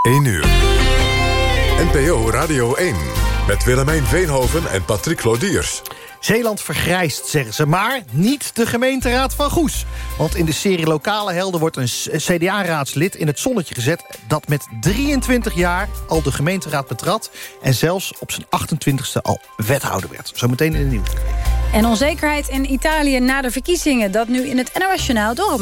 1 uur. NPO Radio 1. Met Willemijn Veenhoven en Patrick Lodiers. Zeeland vergrijst, zeggen ze, maar niet de gemeenteraad van Goes. Want in de serie Lokale Helden wordt een CDA-raadslid in het zonnetje gezet... dat met 23 jaar al de gemeenteraad betrad... en zelfs op zijn 28e al wethouder werd. Zometeen in de nieuws. En onzekerheid in Italië na de verkiezingen. Dat nu in het NOS-journaal door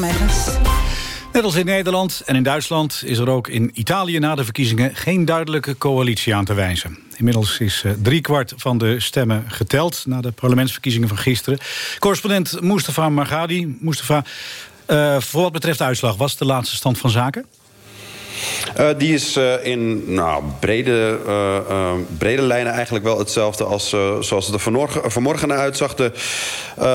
Net als in Nederland en in Duitsland is er ook in Italië na de verkiezingen geen duidelijke coalitie aan te wijzen. Inmiddels is uh, driekwart van de stemmen geteld na de parlementsverkiezingen van gisteren. Correspondent Mustafa Margadi. Mustafa, uh, voor wat betreft de uitslag, was de laatste stand van zaken? Uh, die is uh, in nou, brede, uh, brede lijnen eigenlijk wel hetzelfde als zoals het er vanmorgen, vanmorgen naar uitzag. De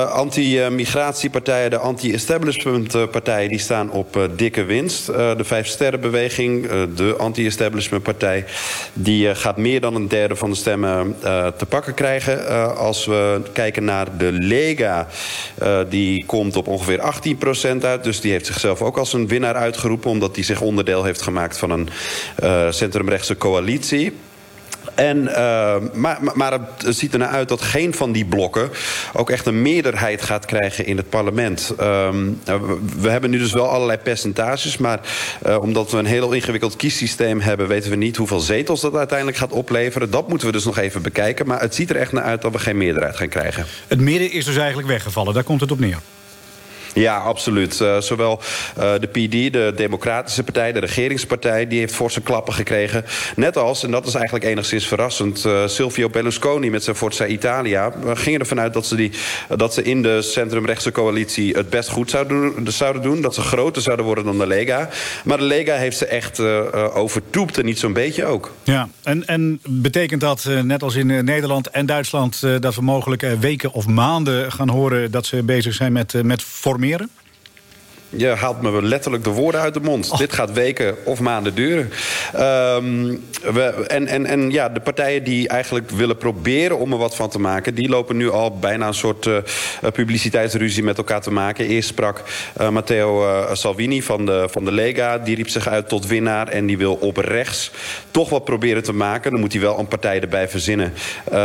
anti-migratiepartijen, de anti-establishment-partijen... die staan op dikke winst. de Vijf Sterrenbeweging, de anti-establishment-partij... die gaat meer dan een derde van de stemmen te pakken krijgen. als we kijken naar de Lega, die komt op ongeveer 18% uit. Dus die heeft zichzelf ook als een winnaar uitgeroepen... omdat die zich onderdeel heeft gemaakt van een uh, centrumrechtse coalitie. En, uh, maar, maar het ziet ernaar uit dat geen van die blokken ook echt een meerderheid gaat krijgen in het parlement. Um, we hebben nu dus wel allerlei percentages, maar uh, omdat we een heel ingewikkeld kiessysteem hebben, weten we niet hoeveel zetels dat uiteindelijk gaat opleveren. Dat moeten we dus nog even bekijken. Maar het ziet er echt naar uit dat we geen meerderheid gaan krijgen. Het midden is dus eigenlijk weggevallen, daar komt het op neer. Ja, absoluut. Uh, zowel uh, de PD, de Democratische Partij, de regeringspartij... die heeft forse klappen gekregen. Net als, en dat is eigenlijk enigszins verrassend... Uh, Silvio Berlusconi met zijn Forza Italia... gingen ervan uit dat ze, die, dat ze in de centrumrechtse coalitie... het best goed zouden, zouden doen. Dat ze groter zouden worden dan de Lega. Maar de Lega heeft ze echt overtoept en niet zo'n beetje ook. Ja, en, en betekent dat, net als in Nederland en Duitsland... dat we mogelijk weken of maanden gaan horen... dat ze bezig zijn met, met meer je haalt me letterlijk de woorden uit de mond. Oh. Dit gaat weken of maanden duren. Um, we, en, en, en ja, de partijen die eigenlijk willen proberen om er wat van te maken... die lopen nu al bijna een soort uh, publiciteitsruzie met elkaar te maken. Eerst sprak uh, Matteo uh, Salvini van de, van de Lega. Die riep zich uit tot winnaar en die wil op rechts toch wat proberen te maken. Dan moet hij wel een partij erbij verzinnen.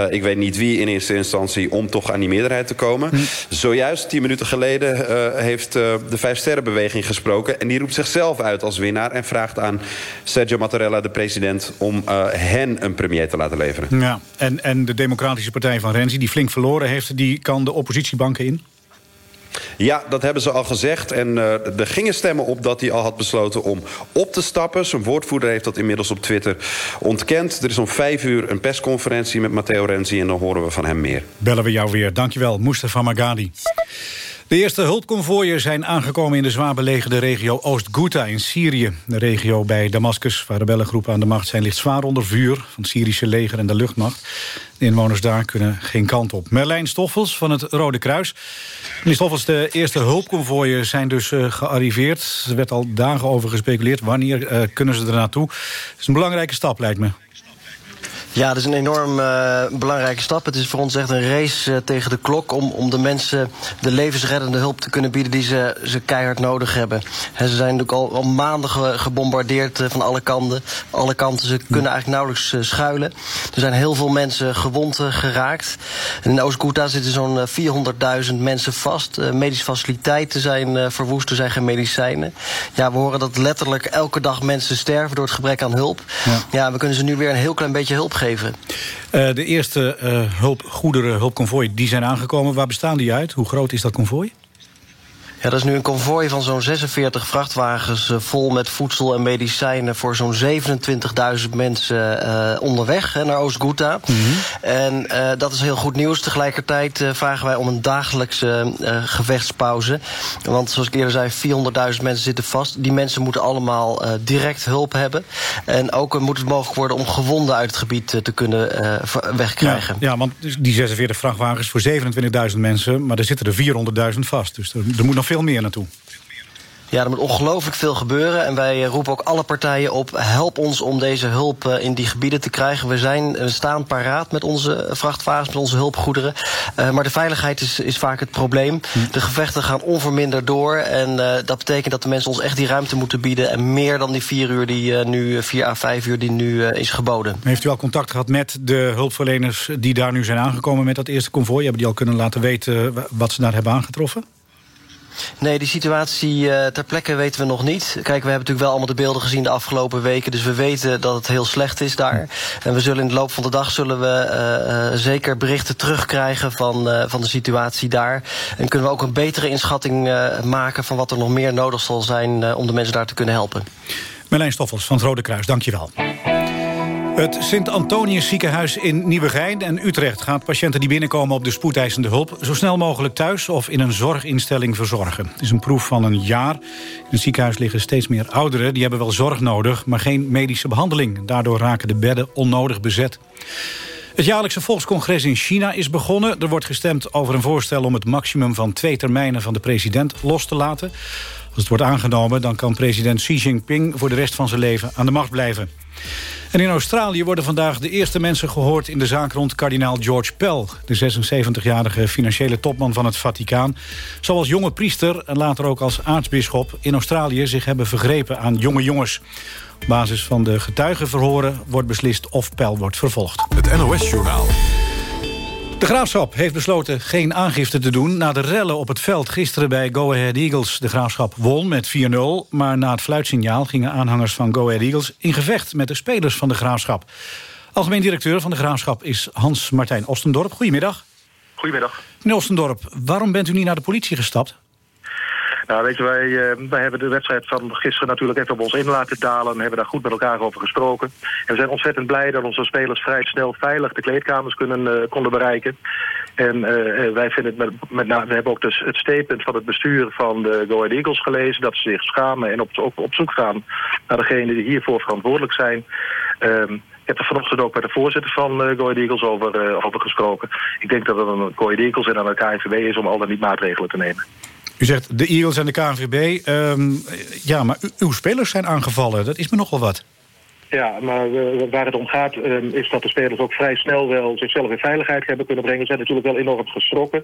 ik weet niet wie in eerste instantie om toch aan die meerderheid te komen. Hm. Zojuist, tien minuten geleden, heeft de Vijf Sterrenbeweging gesproken. En die roept zichzelf uit als winnaar en vraagt aan Sergio Mattarella, de president... om uh, hen een premier te laten leveren. Ja, en, en de Democratische Partij van Renzi, die flink verloren heeft... die kan de oppositiebanken in? Ja, dat hebben ze al gezegd. En uh, er gingen stemmen op dat hij al had besloten om op te stappen. Zijn woordvoerder heeft dat inmiddels op Twitter ontkend. Er is om vijf uur een persconferentie met Matteo Renzi... en dan horen we van hem meer. Bellen we jou weer. Dankjewel, Mustafa Magadi. De eerste hulpconvooien zijn aangekomen in de zwaar belegerde regio Oost-Ghouta in Syrië. De regio bij Damascus, waar rebellengroepen aan de macht zijn, ligt zwaar onder vuur van het Syrische leger en de luchtmacht. De inwoners daar kunnen geen kant op. Merlijn Stoffels van het Rode Kruis. Meneer Stoffels, de eerste hulpconvooien zijn dus uh, gearriveerd. Er werd al dagen over gespeculeerd. Wanneer uh, kunnen ze er naartoe? Het is een belangrijke stap, lijkt me. Ja, dat is een enorm uh, belangrijke stap. Het is voor ons echt een race uh, tegen de klok... om, om de mensen de levensreddende hulp te kunnen bieden... die ze, ze keihard nodig hebben. He, ze zijn natuurlijk al, al maanden ge, gebombardeerd uh, van alle kanten. Alle kanten. Ze kunnen eigenlijk nauwelijks schuilen. Er zijn heel veel mensen gewond geraakt. In Oost-Ghouta zitten zo'n 400.000 mensen vast. medische faciliteiten zijn verwoest. Er zijn geen medicijnen. Ja, we horen dat letterlijk elke dag mensen sterven... door het gebrek aan hulp. Ja, ja we kunnen ze nu weer een heel klein beetje hulp geven. Uh, de eerste uh, hulpgoederen, hulpconvooi, die zijn aangekomen. Waar bestaan die uit? Hoe groot is dat konvooi? Ja, dat is nu een konvooi van zo'n 46 vrachtwagens... Uh, vol met voedsel en medicijnen voor zo'n 27.000 mensen uh, onderweg hè, naar Oost-Ghouta. Mm -hmm. En uh, dat is heel goed nieuws. Tegelijkertijd vragen wij om een dagelijkse gevechtspauze. Want zoals ik eerder zei, 400.000 mensen zitten vast. Die mensen moeten allemaal direct hulp hebben. En ook moet het mogelijk worden om gewonden uit het gebied te kunnen wegkrijgen. Ja, ja, want die 46 vrachtwagens voor 27.000 mensen... maar er zitten er 400.000 vast. Dus er, er moet nog veel meer naartoe. Ja, er moet ongelooflijk veel gebeuren. En wij roepen ook alle partijen op... help ons om deze hulp in die gebieden te krijgen. We, zijn, we staan paraat met onze vrachtwagens, met onze hulpgoederen. maar de veiligheid is, is vaak het probleem. De gevechten gaan onverminderd door. En dat betekent dat de mensen ons echt die ruimte moeten bieden... en meer dan die vier uur die nu, vier à vijf uur die nu is geboden. Heeft u al contact gehad met de hulpverleners... die daar nu zijn aangekomen met dat eerste konvooi? Hebben die al kunnen laten weten wat ze daar hebben aangetroffen? Nee, die situatie uh, ter plekke weten we nog niet. Kijk, we hebben natuurlijk wel allemaal de beelden gezien de afgelopen weken... dus we weten dat het heel slecht is daar. En we zullen in de loop van de dag zullen we uh, zeker berichten terugkrijgen... Van, van de situatie daar. En kunnen we ook een betere inschatting maken... van wat er nog meer nodig zal zijn om de mensen daar te kunnen helpen. Merlijn Stoffels van het Rode Kruis, dank je wel. Het Sint-Antonius ziekenhuis in Nieuwegein en Utrecht... gaat patiënten die binnenkomen op de spoedeisende hulp... zo snel mogelijk thuis of in een zorginstelling verzorgen. Het is een proef van een jaar. In het ziekenhuis liggen steeds meer ouderen. Die hebben wel zorg nodig, maar geen medische behandeling. Daardoor raken de bedden onnodig bezet. Het jaarlijkse volkscongres in China is begonnen. Er wordt gestemd over een voorstel om het maximum van twee termijnen van de president los te laten. Als het wordt aangenomen, dan kan president Xi Jinping voor de rest van zijn leven aan de macht blijven. En in Australië worden vandaag de eerste mensen gehoord... in de zaak rond kardinaal George Pell... de 76-jarige financiële topman van het Vaticaan... zoals jonge priester en later ook als aartsbisschop... in Australië zich hebben vergrepen aan jonge jongens. Op basis van de getuigenverhoren wordt beslist of Pell wordt vervolgd. Het NOS-journaal. De Graafschap heeft besloten geen aangifte te doen... na de rellen op het veld gisteren bij Go Ahead Eagles. De Graafschap won met 4-0, maar na het fluitsignaal... gingen aanhangers van Go Ahead Eagles in gevecht met de spelers van de Graafschap. Algemeen directeur van de Graafschap is Hans-Martijn Ostendorp. Goedemiddag. Goedemiddag. Meneer Ostendorp, waarom bent u niet naar de politie gestapt? Nou, weet je, wij, uh, wij hebben de wedstrijd van gisteren natuurlijk even op ons in laten dalen... en hebben daar goed met elkaar over gesproken. En we zijn ontzettend blij dat onze spelers vrij snel veilig de kleedkamers kunnen, uh, konden bereiken. En uh, wij vinden het met, met we hebben ook dus het statement van het bestuur van de Go Ahead Eagles gelezen... dat ze zich schamen en op, op, zoek gaan naar degenen die hiervoor verantwoordelijk zijn... Um, ik heb er vanochtend ook met de voorzitter van uh, Go Eagles over, over gesproken. Ik denk dat het een Go Ahead Eagles en aan de KNVB is om al dan niet maatregelen te nemen. U zegt de Eagles en de KNVB. Um, ja, maar uw spelers zijn aangevallen. Dat is me nogal wat. Ja, maar uh, waar het om gaat um, is dat de spelers ook vrij snel wel zichzelf in veiligheid hebben kunnen brengen. Ze zijn natuurlijk wel enorm geschrokken.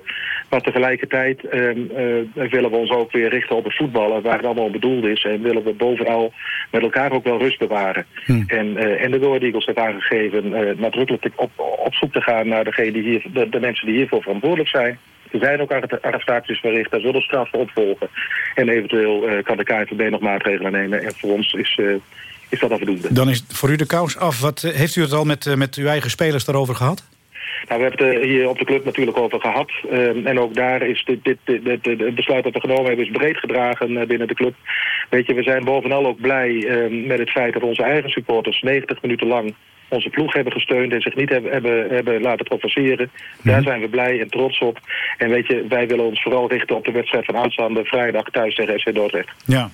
Maar tegelijkertijd um, uh, willen we ons ook weer richten op het voetballen waar het allemaal bedoeld is. En willen we bovenal met elkaar ook wel rust bewaren. Hm. En, uh, en de Door Eagles heeft aangegeven nadrukkelijk op, op zoek te gaan naar degene die hier, de, de mensen die hiervoor verantwoordelijk zijn. Er zijn ook arrestaties verricht, daar zullen straffen opvolgen. En eventueel uh, kan de KNVB nog maatregelen nemen. En voor ons is, uh, is dat afdoende. Dan is voor u de kous af. Wat, uh, heeft u het al met, met uw eigen spelers daarover gehad? Nou, we hebben het hier op de club natuurlijk over gehad. Uh, en ook daar is dit, dit, dit, dit, het besluit dat we genomen hebben... is breed gedragen uh, binnen de club. Weet je, we zijn bovenal ook blij uh, met het feit dat onze eigen supporters... 90 minuten lang onze ploeg hebben gesteund en zich niet hebben, hebben, hebben laten provoceren. Daar mhm. zijn we blij en trots op. En weet je, wij willen ons vooral richten op de wedstrijd van aanstaande vrijdag thuis tegen SC Dordrecht. Ja,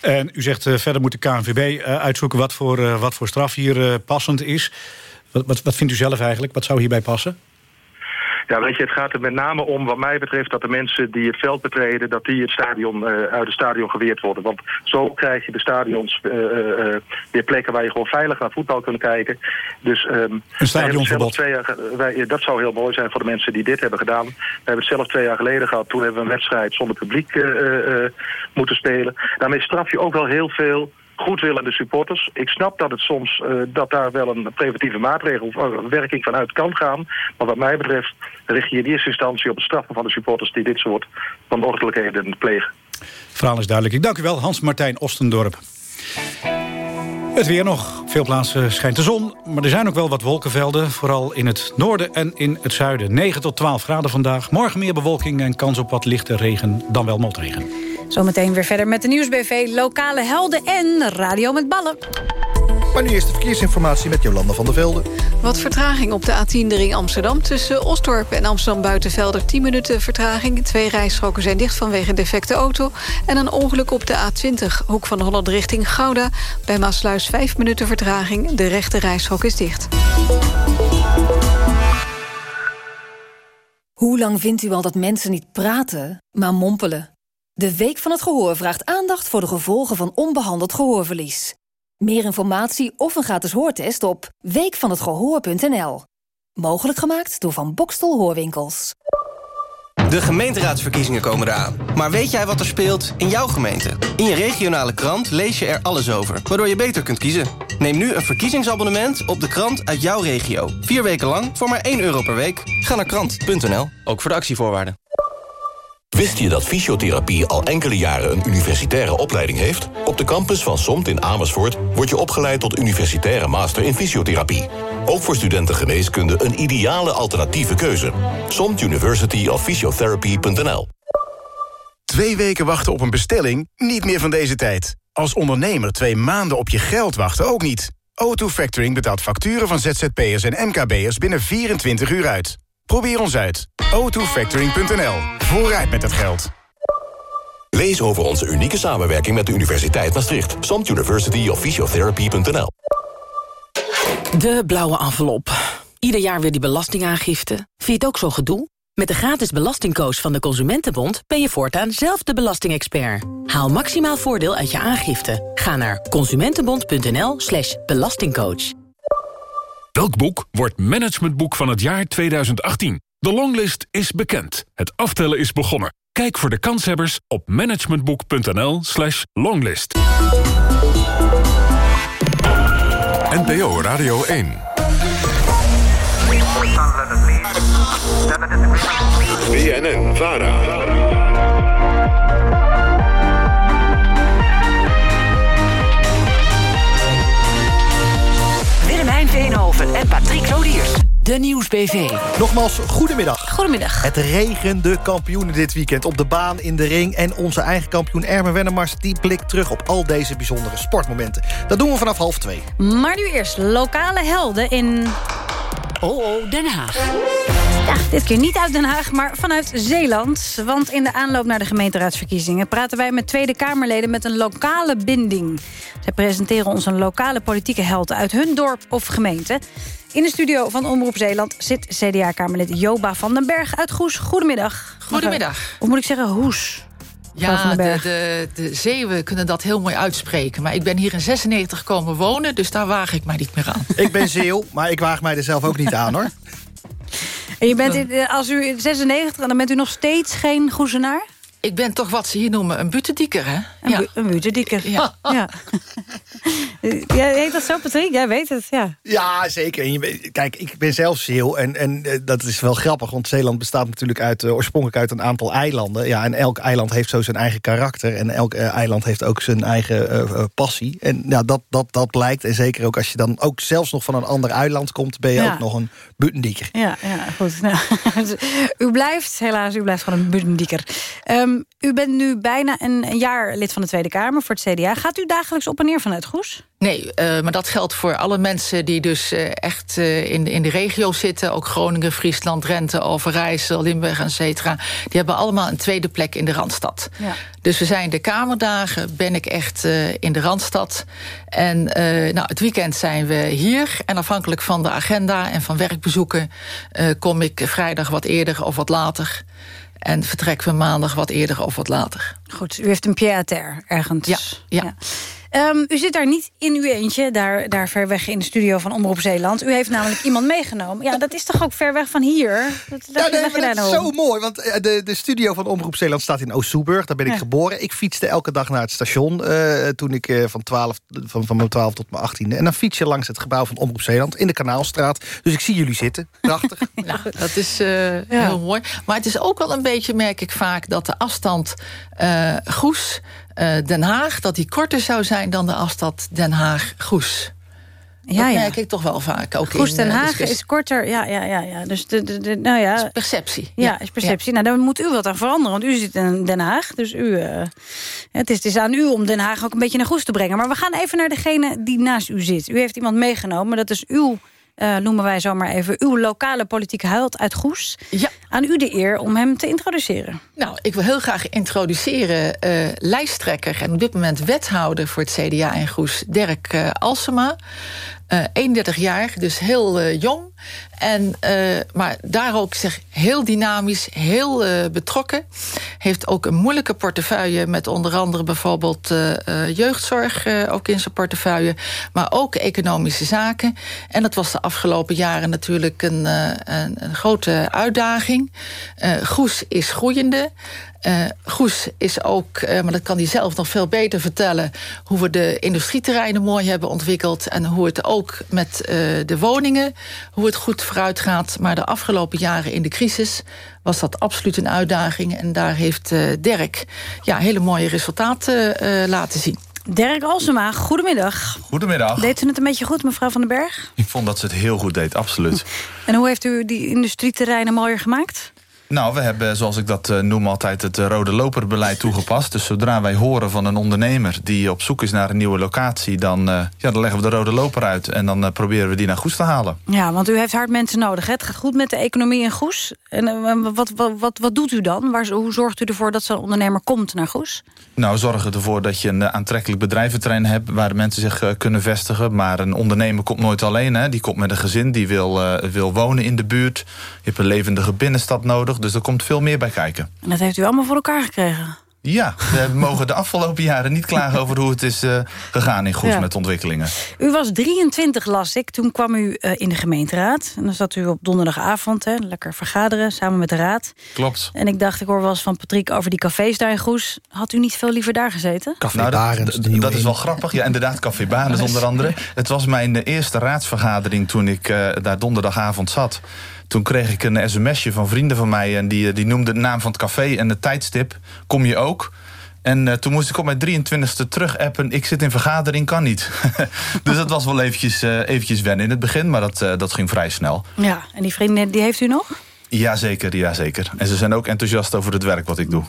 en u zegt uh, verder moet de KNVB uh, uitzoeken wat voor, uh, wat voor straf hier passend is. Wat, wat, wat vindt u zelf eigenlijk? Wat zou hierbij passen? Ja, weet je, het gaat er met name om, wat mij betreft, dat de mensen die het veld betreden, dat die het stadion, uh, uit het stadion geweerd worden. Want zo krijg je de stadions uh, uh, weer plekken waar je gewoon veilig naar voetbal kunt kijken. Dus um, een stadionverbod. Twee jaar, wij, dat zou heel mooi zijn voor de mensen die dit hebben gedaan. We hebben het zelf twee jaar geleden gehad. Toen hebben we een wedstrijd zonder publiek moeten spelen. Daarmee straf je ook wel heel veel goedwillende supporters. Ik snap dat het soms uh, dat daar wel een preventieve maatregel of uh, werking vanuit kan gaan. Maar wat mij betreft richt je in eerste instantie op het straffen van de supporters die dit soort van ordelijkheden plegen. Verhaal is duidelijk. Ik dank u wel, Hans-Martijn Ostendorp. Het weer nog. Veel plaatsen schijnt de zon, maar er zijn ook wel wat wolkenvelden. Vooral in het noorden en in het zuiden. 9 tot 12 graden vandaag. Morgen meer bewolking en kans op wat lichte regen dan wel motregen. Zometeen weer verder met de Nieuwsbv, lokale helden en radio met ballen. Maar nu eerst de verkeersinformatie met Jolanda van der Velde. Wat vertraging op de A10 de ring Amsterdam... tussen Osdorp en Amsterdam Buitenvelder 10 minuten vertraging. Twee rijstroken zijn dicht vanwege een defecte auto. En een ongeluk op de A20, hoek van Holland richting Gouda. Bij Maasluis 5 minuten vertraging. De rechte rijstrook is dicht. Hoe lang vindt u al dat mensen niet praten, maar mompelen? De Week van het Gehoor vraagt aandacht voor de gevolgen van onbehandeld gehoorverlies. Meer informatie of een gratis hoortest op weekvanhetgehoor.nl. Mogelijk gemaakt door Van Bokstel Hoorwinkels. De gemeenteraadsverkiezingen komen eraan. Maar weet jij wat er speelt in jouw gemeente? In je regionale krant lees je er alles over, waardoor je beter kunt kiezen. Neem nu een verkiezingsabonnement op de krant uit jouw regio. Vier weken lang voor maar 1 euro per week. Ga naar krant.nl, ook voor de actievoorwaarden. Wist je dat fysiotherapie al enkele jaren een universitaire opleiding heeft? Op de campus van SOMT in Amersfoort word je opgeleid tot universitaire master in fysiotherapie. Ook voor studenten geneeskunde een ideale alternatieve keuze. SOMT University of Physiotherapy.nl Twee weken wachten op een bestelling? Niet meer van deze tijd. Als ondernemer twee maanden op je geld wachten ook niet. O2 Factoring betaalt facturen van ZZP'ers en MKB'ers binnen 24 uur uit. Probeer ons uit. o2factoring.nl. Vooruit met het geld. Lees over onze unieke samenwerking met de Universiteit Maastricht. SOMT University of Physiotherapy.nl De blauwe envelop. Ieder jaar weer die belastingaangifte. Vind je het ook zo gedoe? Met de gratis belastingcoach van de Consumentenbond... ben je voortaan zelf de belastingexpert. Haal maximaal voordeel uit je aangifte. Ga naar consumentenbond.nl slash belastingcoach. Welk boek wordt managementboek van het jaar 2018? De longlist is bekend. Het aftellen is begonnen. Kijk voor de kanshebbers op managementboek.nl slash longlist. NPO Radio 1. BNN En Patrick Lodiers. De Nieuwsbv. Nogmaals, goedemiddag. Goedemiddag. Het regende kampioenen dit weekend op de baan, in de ring... en onze eigen kampioen Ermen Wennemars die blikt terug op al deze bijzondere sportmomenten. Dat doen we vanaf half twee. Maar nu eerst lokale helden in... Oh, oh, Den Haag. Ja, dit keer niet uit Den Haag, maar vanuit Zeeland. Want in de aanloop naar de gemeenteraadsverkiezingen... praten wij met Tweede Kamerleden met een lokale binding. Zij presenteren ons een lokale politieke held uit hun dorp of gemeente. In de studio van Omroep Zeeland zit CDA-Kamerlid Joba van den Berg uit Goes. Goedemiddag. Goedemiddag. Of moet ik zeggen Hoes? Ja, de, de Zeeuwen kunnen dat heel mooi uitspreken. Maar ik ben hier in 96 komen wonen, dus daar waag ik mij niet meer aan. Ik ben Zeeuw, maar ik waag mij er zelf ook niet aan, hoor. En je bent, in- als u in 96, dan bent u nog steeds geen Goezenaar? Ik ben toch wat ze hier noemen een butendieker, hè? Een, Ja. bu een butendieker. Ja. ja. ja. Heet dat zo, Patrick? Jij weet het, ja. Ja, zeker. En je weet- kijk, ik ben zelf Zeeuw en, en eh, dat is wel grappig... want Zeeland bestaat natuurlijk uit, eh, oorspronkelijk uit een aantal eilanden. Ja, en elk eiland heeft zo zijn eigen karakter... en elk eh, eiland heeft ook zijn eigen eh, eh, passie. En ja, dat, dat, dat blijkt. En zeker ook als je dan ook zelfs nog van een ander eiland komt... ben je Ja. ook nog een buttendieker. Ja, ja goed. Nou, u blijft, helaas, u blijft gewoon een butendieker. Ehm, u bent nu bijna een, een jaar lid van de Tweede Kamer voor het CDA. Gaat u dagelijks op en neer vanuit Goes? Nee, eh, maar dat geldt voor alle mensen die dus eh, echt eh, in, de- in de regio zitten. Ook Groningen, Friesland, Drenthe, Overijssel, Limburg, et cetera. Die hebben allemaal een tweede plek in de Randstad. Ja. Dus we zijn de Kamerdagen, ben ik echt in de Randstad. En nou, het weekend zijn we hier. En afhankelijk van de agenda en van werkbezoeken... kom ik vrijdag wat eerder of wat later. En vertrekken we maandag wat eerder of wat later. Goed, u heeft een pied ergens. Ja, ja. Ehm, u zit daar niet in uw eentje, daar, daar ver weg in de studio van Omroep Zeeland. U heeft namelijk iemand meegenomen. Ja, dat is toch ook ver weg van hier? Dat, Ja, nee, dat is nou zo om? mooi, want eh, de, de studio van Omroep Zeeland staat in Oost-Soeburg. Daar ben ik Ja. geboren. Ik fietste elke dag naar het station eh, toen ik eh, van, 12, van, van mijn 12 tot mijn 18e. En dan fiets je langs het gebouw van Omroep Zeeland in de Kanaalstraat. Dus ik zie jullie zitten. Prachtig. Nou, dat is eh, heel mooi. Maar het is ook wel een beetje, merk ik vaak... dat de afstand eh, Goes, Den Haag... dat die korter zou zijn dan de afstand Den Haag-Goes. Ja, dat ja. merk ik toch wel vaak. Ook Goes Den eh, Haag discussie. is korter. Ja, ja, ja, ja. Dus de, de, de- nou ja. perceptie. Ja, is perceptie. Nou, daar moet u wat aan veranderen. Want u zit in Den Haag. Dus u, eh, het, is, het is aan u om Den Haag ook een beetje naar Goes te brengen. Maar we gaan even naar degene die naast u zit. U heeft iemand meegenomen. Dat is uw, eh, noemen wij zomaar even... uw lokale politieke held uit Goes. Ja. Aan u de eer om hem te introduceren. Nou, ik wil heel graag introduceren eh, lijsttrekker... en op dit moment wethouder voor het CDA in Goes, Dirk eh, Alsema. Uh, 31 jaar, dus heel uh, jong. En, uh, maar daar ook zeg, heel dynamisch, heel betrokken. Heeft ook een moeilijke portefeuille... met onder andere bijvoorbeeld jeugdzorg ook in zijn portefeuille. Maar ook economische zaken. En dat was de afgelopen jaren natuurlijk een, een, een grote uitdaging. Goes is groeiende. Uh, Goes is ook, uh, maar dat kan hij zelf nog veel beter vertellen... hoe we de industrieterreinen mooi hebben ontwikkeld... en hoe het ook met uh, de woningen, hoe het goed vooruit gaat. Maar de afgelopen jaren in de crisis was dat absoluut een uitdaging. En daar heeft Dirk ja, hele mooie resultaten laten zien. Dirk Alsema, goedemiddag. Goedemiddag. Deed ze het een beetje goed, mevrouw Van den Berg? Ik vond dat ze het heel goed deed, absoluut. En hoe heeft u die industrieterreinen mooier gemaakt? Nou, we hebben, zoals ik dat uh, noem, altijd het uh, rode loperbeleid toegepast. Dus zodra wij horen van een ondernemer die op zoek is naar een nieuwe locatie... dan, uh, ja, dan leggen we de rode loper uit en dan proberen we die naar Goes te halen. Ja, want u heeft hard mensen nodig. Hè? Het gaat goed met de economie in Goes. En wat, wat, wat, wat doet u dan? Waar, hoe zorgt u ervoor dat zo'n ondernemer komt naar Goes? Nou, zorgen ervoor dat je een aantrekkelijk bedrijventerrein hebt... waar mensen zich kunnen vestigen. Maar een ondernemer komt nooit alleen. Hè? Die komt met een gezin, die wil, wil wonen in de buurt. Je hebt een levendige binnenstad nodig... Dus er komt veel meer bij kijken. En dat heeft u allemaal voor elkaar gekregen? Ja, we mogen de afgelopen jaren niet klagen over hoe het is uh, gegaan in Goes ja. met ontwikkelingen. U was 23, las ik. Toen kwam u uh, in de gemeenteraad. En dan zat u op donderdagavond, hè, lekker vergaderen, samen met de raad. Klopt. En ik dacht, ik hoor wel eens van Patrick over die cafés daar in Goes. Had u niet veel liever daar gezeten? Café nou, Barens, dat, dat is wel grappig. Ja, inderdaad, Café Barens onder andere. Het was mijn eerste raadsvergadering toen ik uh, daar donderdagavond zat. Toen kreeg ik een sms'je van vrienden van mij... en die, die noemde de naam van het café en de tijdstip. Kom je ook? En uh, toen moest ik op mijn 23e terug appen. Ik zit in vergadering, kan niet. dus dat was wel eventjes, uh, eventjes wennen in het begin. Maar dat, dat ging vrij snel. Ja, en die vrienden die heeft u nog? Jazeker, jazeker. En ze zijn ook enthousiast over het werk wat ik doe.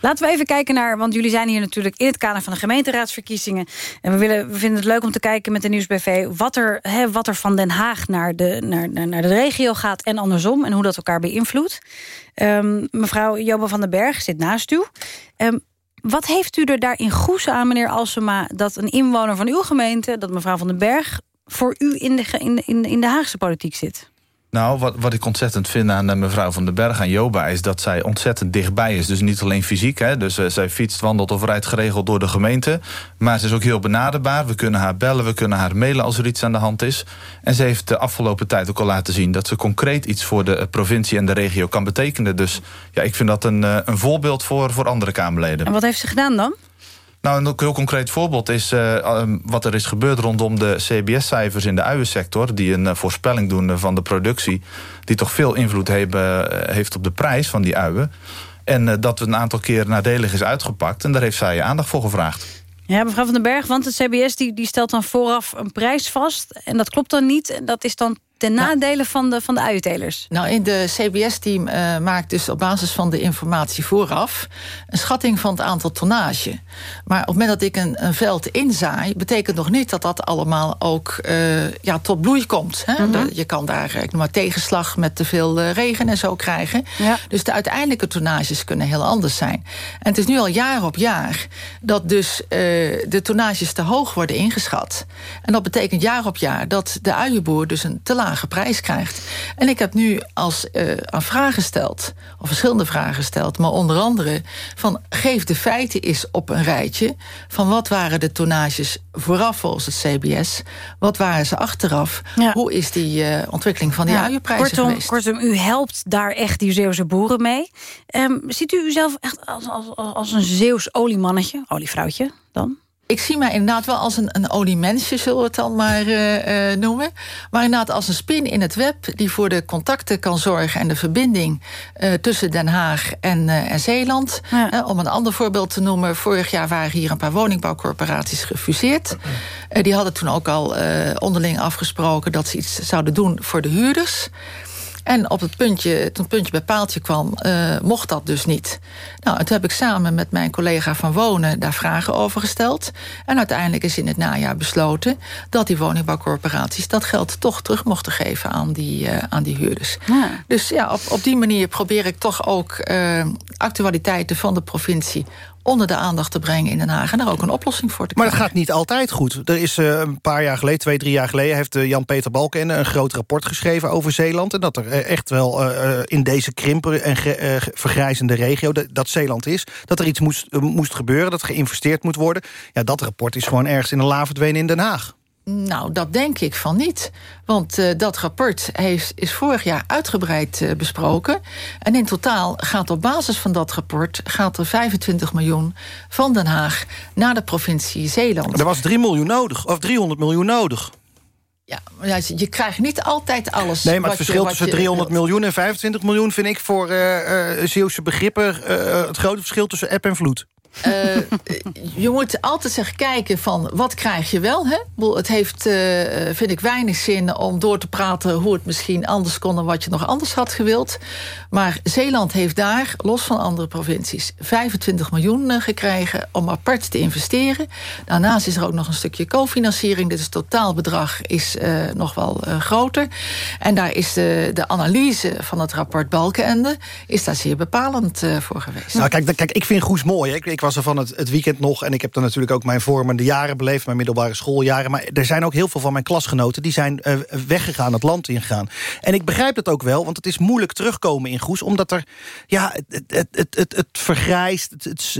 Laten we even kijken naar, want jullie zijn hier natuurlijk in het kader van de gemeenteraadsverkiezingen. En we, willen, we vinden het leuk om te kijken met de Nieuwsbv wat er, wat er van Den Haag naar de, naar, naar de regio gaat en andersom. En hoe dat elkaar beïnvloedt. Um, mevrouw Joba van den Berg zit naast u. Um, wat heeft u er daar in aan, meneer Alsema, dat een inwoner van uw gemeente, dat mevrouw van den Berg, voor u in de, in, in de Haagse politiek zit? Nou, wat, wat ik ontzettend vind aan uh, mevrouw van den Berg, aan Joba... is dat zij ontzettend dichtbij is. Dus niet alleen fysiek, hè. Dus uh, zij fietst, wandelt of rijdt geregeld door de gemeente. Maar ze is ook heel benaderbaar. We kunnen haar bellen, we kunnen haar mailen als er iets aan de hand is. En ze heeft de afgelopen tijd ook al laten zien... dat ze concreet iets voor de provincie en de regio kan betekenen. Dus ja, ik vind dat een, een voorbeeld voor, voor andere Kamerleden. En wat heeft ze gedaan dan? Nou, een heel concreet voorbeeld is uh, wat er is gebeurd rondom de CBS-cijfers in de uiensector... die een uh, voorspelling doen van de productie... die toch veel invloed hebben, heeft op de prijs van die uien. En dat een aantal keer nadelig is uitgepakt. En daar heeft zij aandacht voor gevraagd. Ja, mevrouw van den Berg, want het CBS die, die stelt dan vooraf een prijs vast. En dat klopt dan niet. En dat is dan ten nadele van de, van de uitentelers? Nou, in de CBS-team uh, maakt dus op basis van de informatie vooraf... een schatting van het aantal tonnage. Maar op het moment dat ik een, een veld inzaai... betekent nog niet dat dat allemaal ook uh, ja, tot bloei komt. Hè? Mm -hmm. Je kan daar ik noem maar, tegenslag met te veel regen en zo krijgen. Ja. Dus de uiteindelijke tonnages kunnen heel anders zijn. En het is nu al jaar op jaar dat dus de tonnages te hoog worden ingeschat. En dat betekent jaar op jaar dat de uienboer dus een te lage prijs krijgt. En ik heb nu als uh, aan vragen gesteld, of verschillende vragen gesteld... maar onder andere van geef de feiten eens op een rijtje... van wat waren de tonnages vooraf volgens het CBS... wat waren ze achteraf, ja. hoe is die uh, ontwikkeling van die ja, uienprijzen kortom, geweest? Kortom, u helpt daar echt die Zeeuwse boeren mee. Um, ziet u uzelf echt als, als, als een Zeeuws oliemannetje, olievrouwtje dan? Ik zie mij inderdaad wel als een, een oliemensje, zullen we het dan maar uh, uh, noemen. Maar inderdaad als een spin in het web... die voor de contacten kan zorgen en de verbinding... Uh, tussen Den Haag en, en Zeeland. Ja. om een ander voorbeeld te noemen... vorig jaar waren hier een paar woningbouwcorporaties gefuseerd. die hadden toen ook al onderling afgesproken... dat ze iets zouden doen voor de huurders... En op het puntje, toen het puntje bij paaltje kwam, uh, mocht dat dus niet. Nou, toen heb ik samen met mijn collega van Wonen daar vragen over gesteld. En uiteindelijk is in het najaar besloten dat die woningbouwcorporaties dat geld toch terug mochten geven aan die, uh, aan die huurders. Ja. Dus ja, op, op die manier probeer ik toch ook uh, actualiteiten van de provincie onder de aandacht te brengen in Den Haag... en daar ook een oplossing voor te Maar krijgen. het gaat niet altijd goed. Er is uh, een paar jaar geleden, twee, drie jaar geleden... heeft uh, Jan-Peter Balkenende een groot rapport geschreven over Zeeland... en dat er uh, echt wel in deze krimpen en vergrijzende regio... dat Zeeland is, dat er iets moest, moest gebeuren... dat geïnvesteerd moet worden. Ja, dat rapport is gewoon ergens in een la verdwenen in Den Haag. Nou, dat denk ik van niet. Want uh, dat rapport heeft, is vorig jaar uitgebreid uh, besproken. En in totaal gaat op basis van dat rapport... gaat er 25 miljoen van Den Haag naar de provincie Zeeland. Er was 3 miljoen nodig, of 300 miljoen nodig. Ja, je krijgt niet altijd alles. Nee, maar het verschil je, tussen 300 miljoen en 25 miljoen... vind ik voor uh, Zeeuwse begrippen het grote verschil tussen app en vloed. Uh, je moet altijd zeggen kijken van wat krijg je wel. Hè? Het heeft, uh, vind ik, weinig zin om door te praten... hoe het misschien anders kon dan wat je nog anders had gewild. Maar Zeeland heeft daar, los van andere provincies... 25 miljoen uh, gekregen om apart te investeren. Daarnaast is er ook nog een stukje cofinanciering. Dus het totaalbedrag is nog wel groter. En daar is de, de analyse van het rapport Balkenende... is daar zeer bepalend voor geweest. Nou, kijk, kijk, ik vind Goes mooi. Hè? Ik, ik was er van het, het, weekend nog. En ik heb er natuurlijk ook mijn vormende jaren beleefd. Mijn middelbare schooljaren. Maar er zijn ook heel veel van mijn klasgenoten... die zijn uh, weggegaan, het land ingegaan. En ik begrijp het ook wel, want het is moeilijk terugkomen in Goes. Omdat er, ja, het, het, het, het, het vergrijst.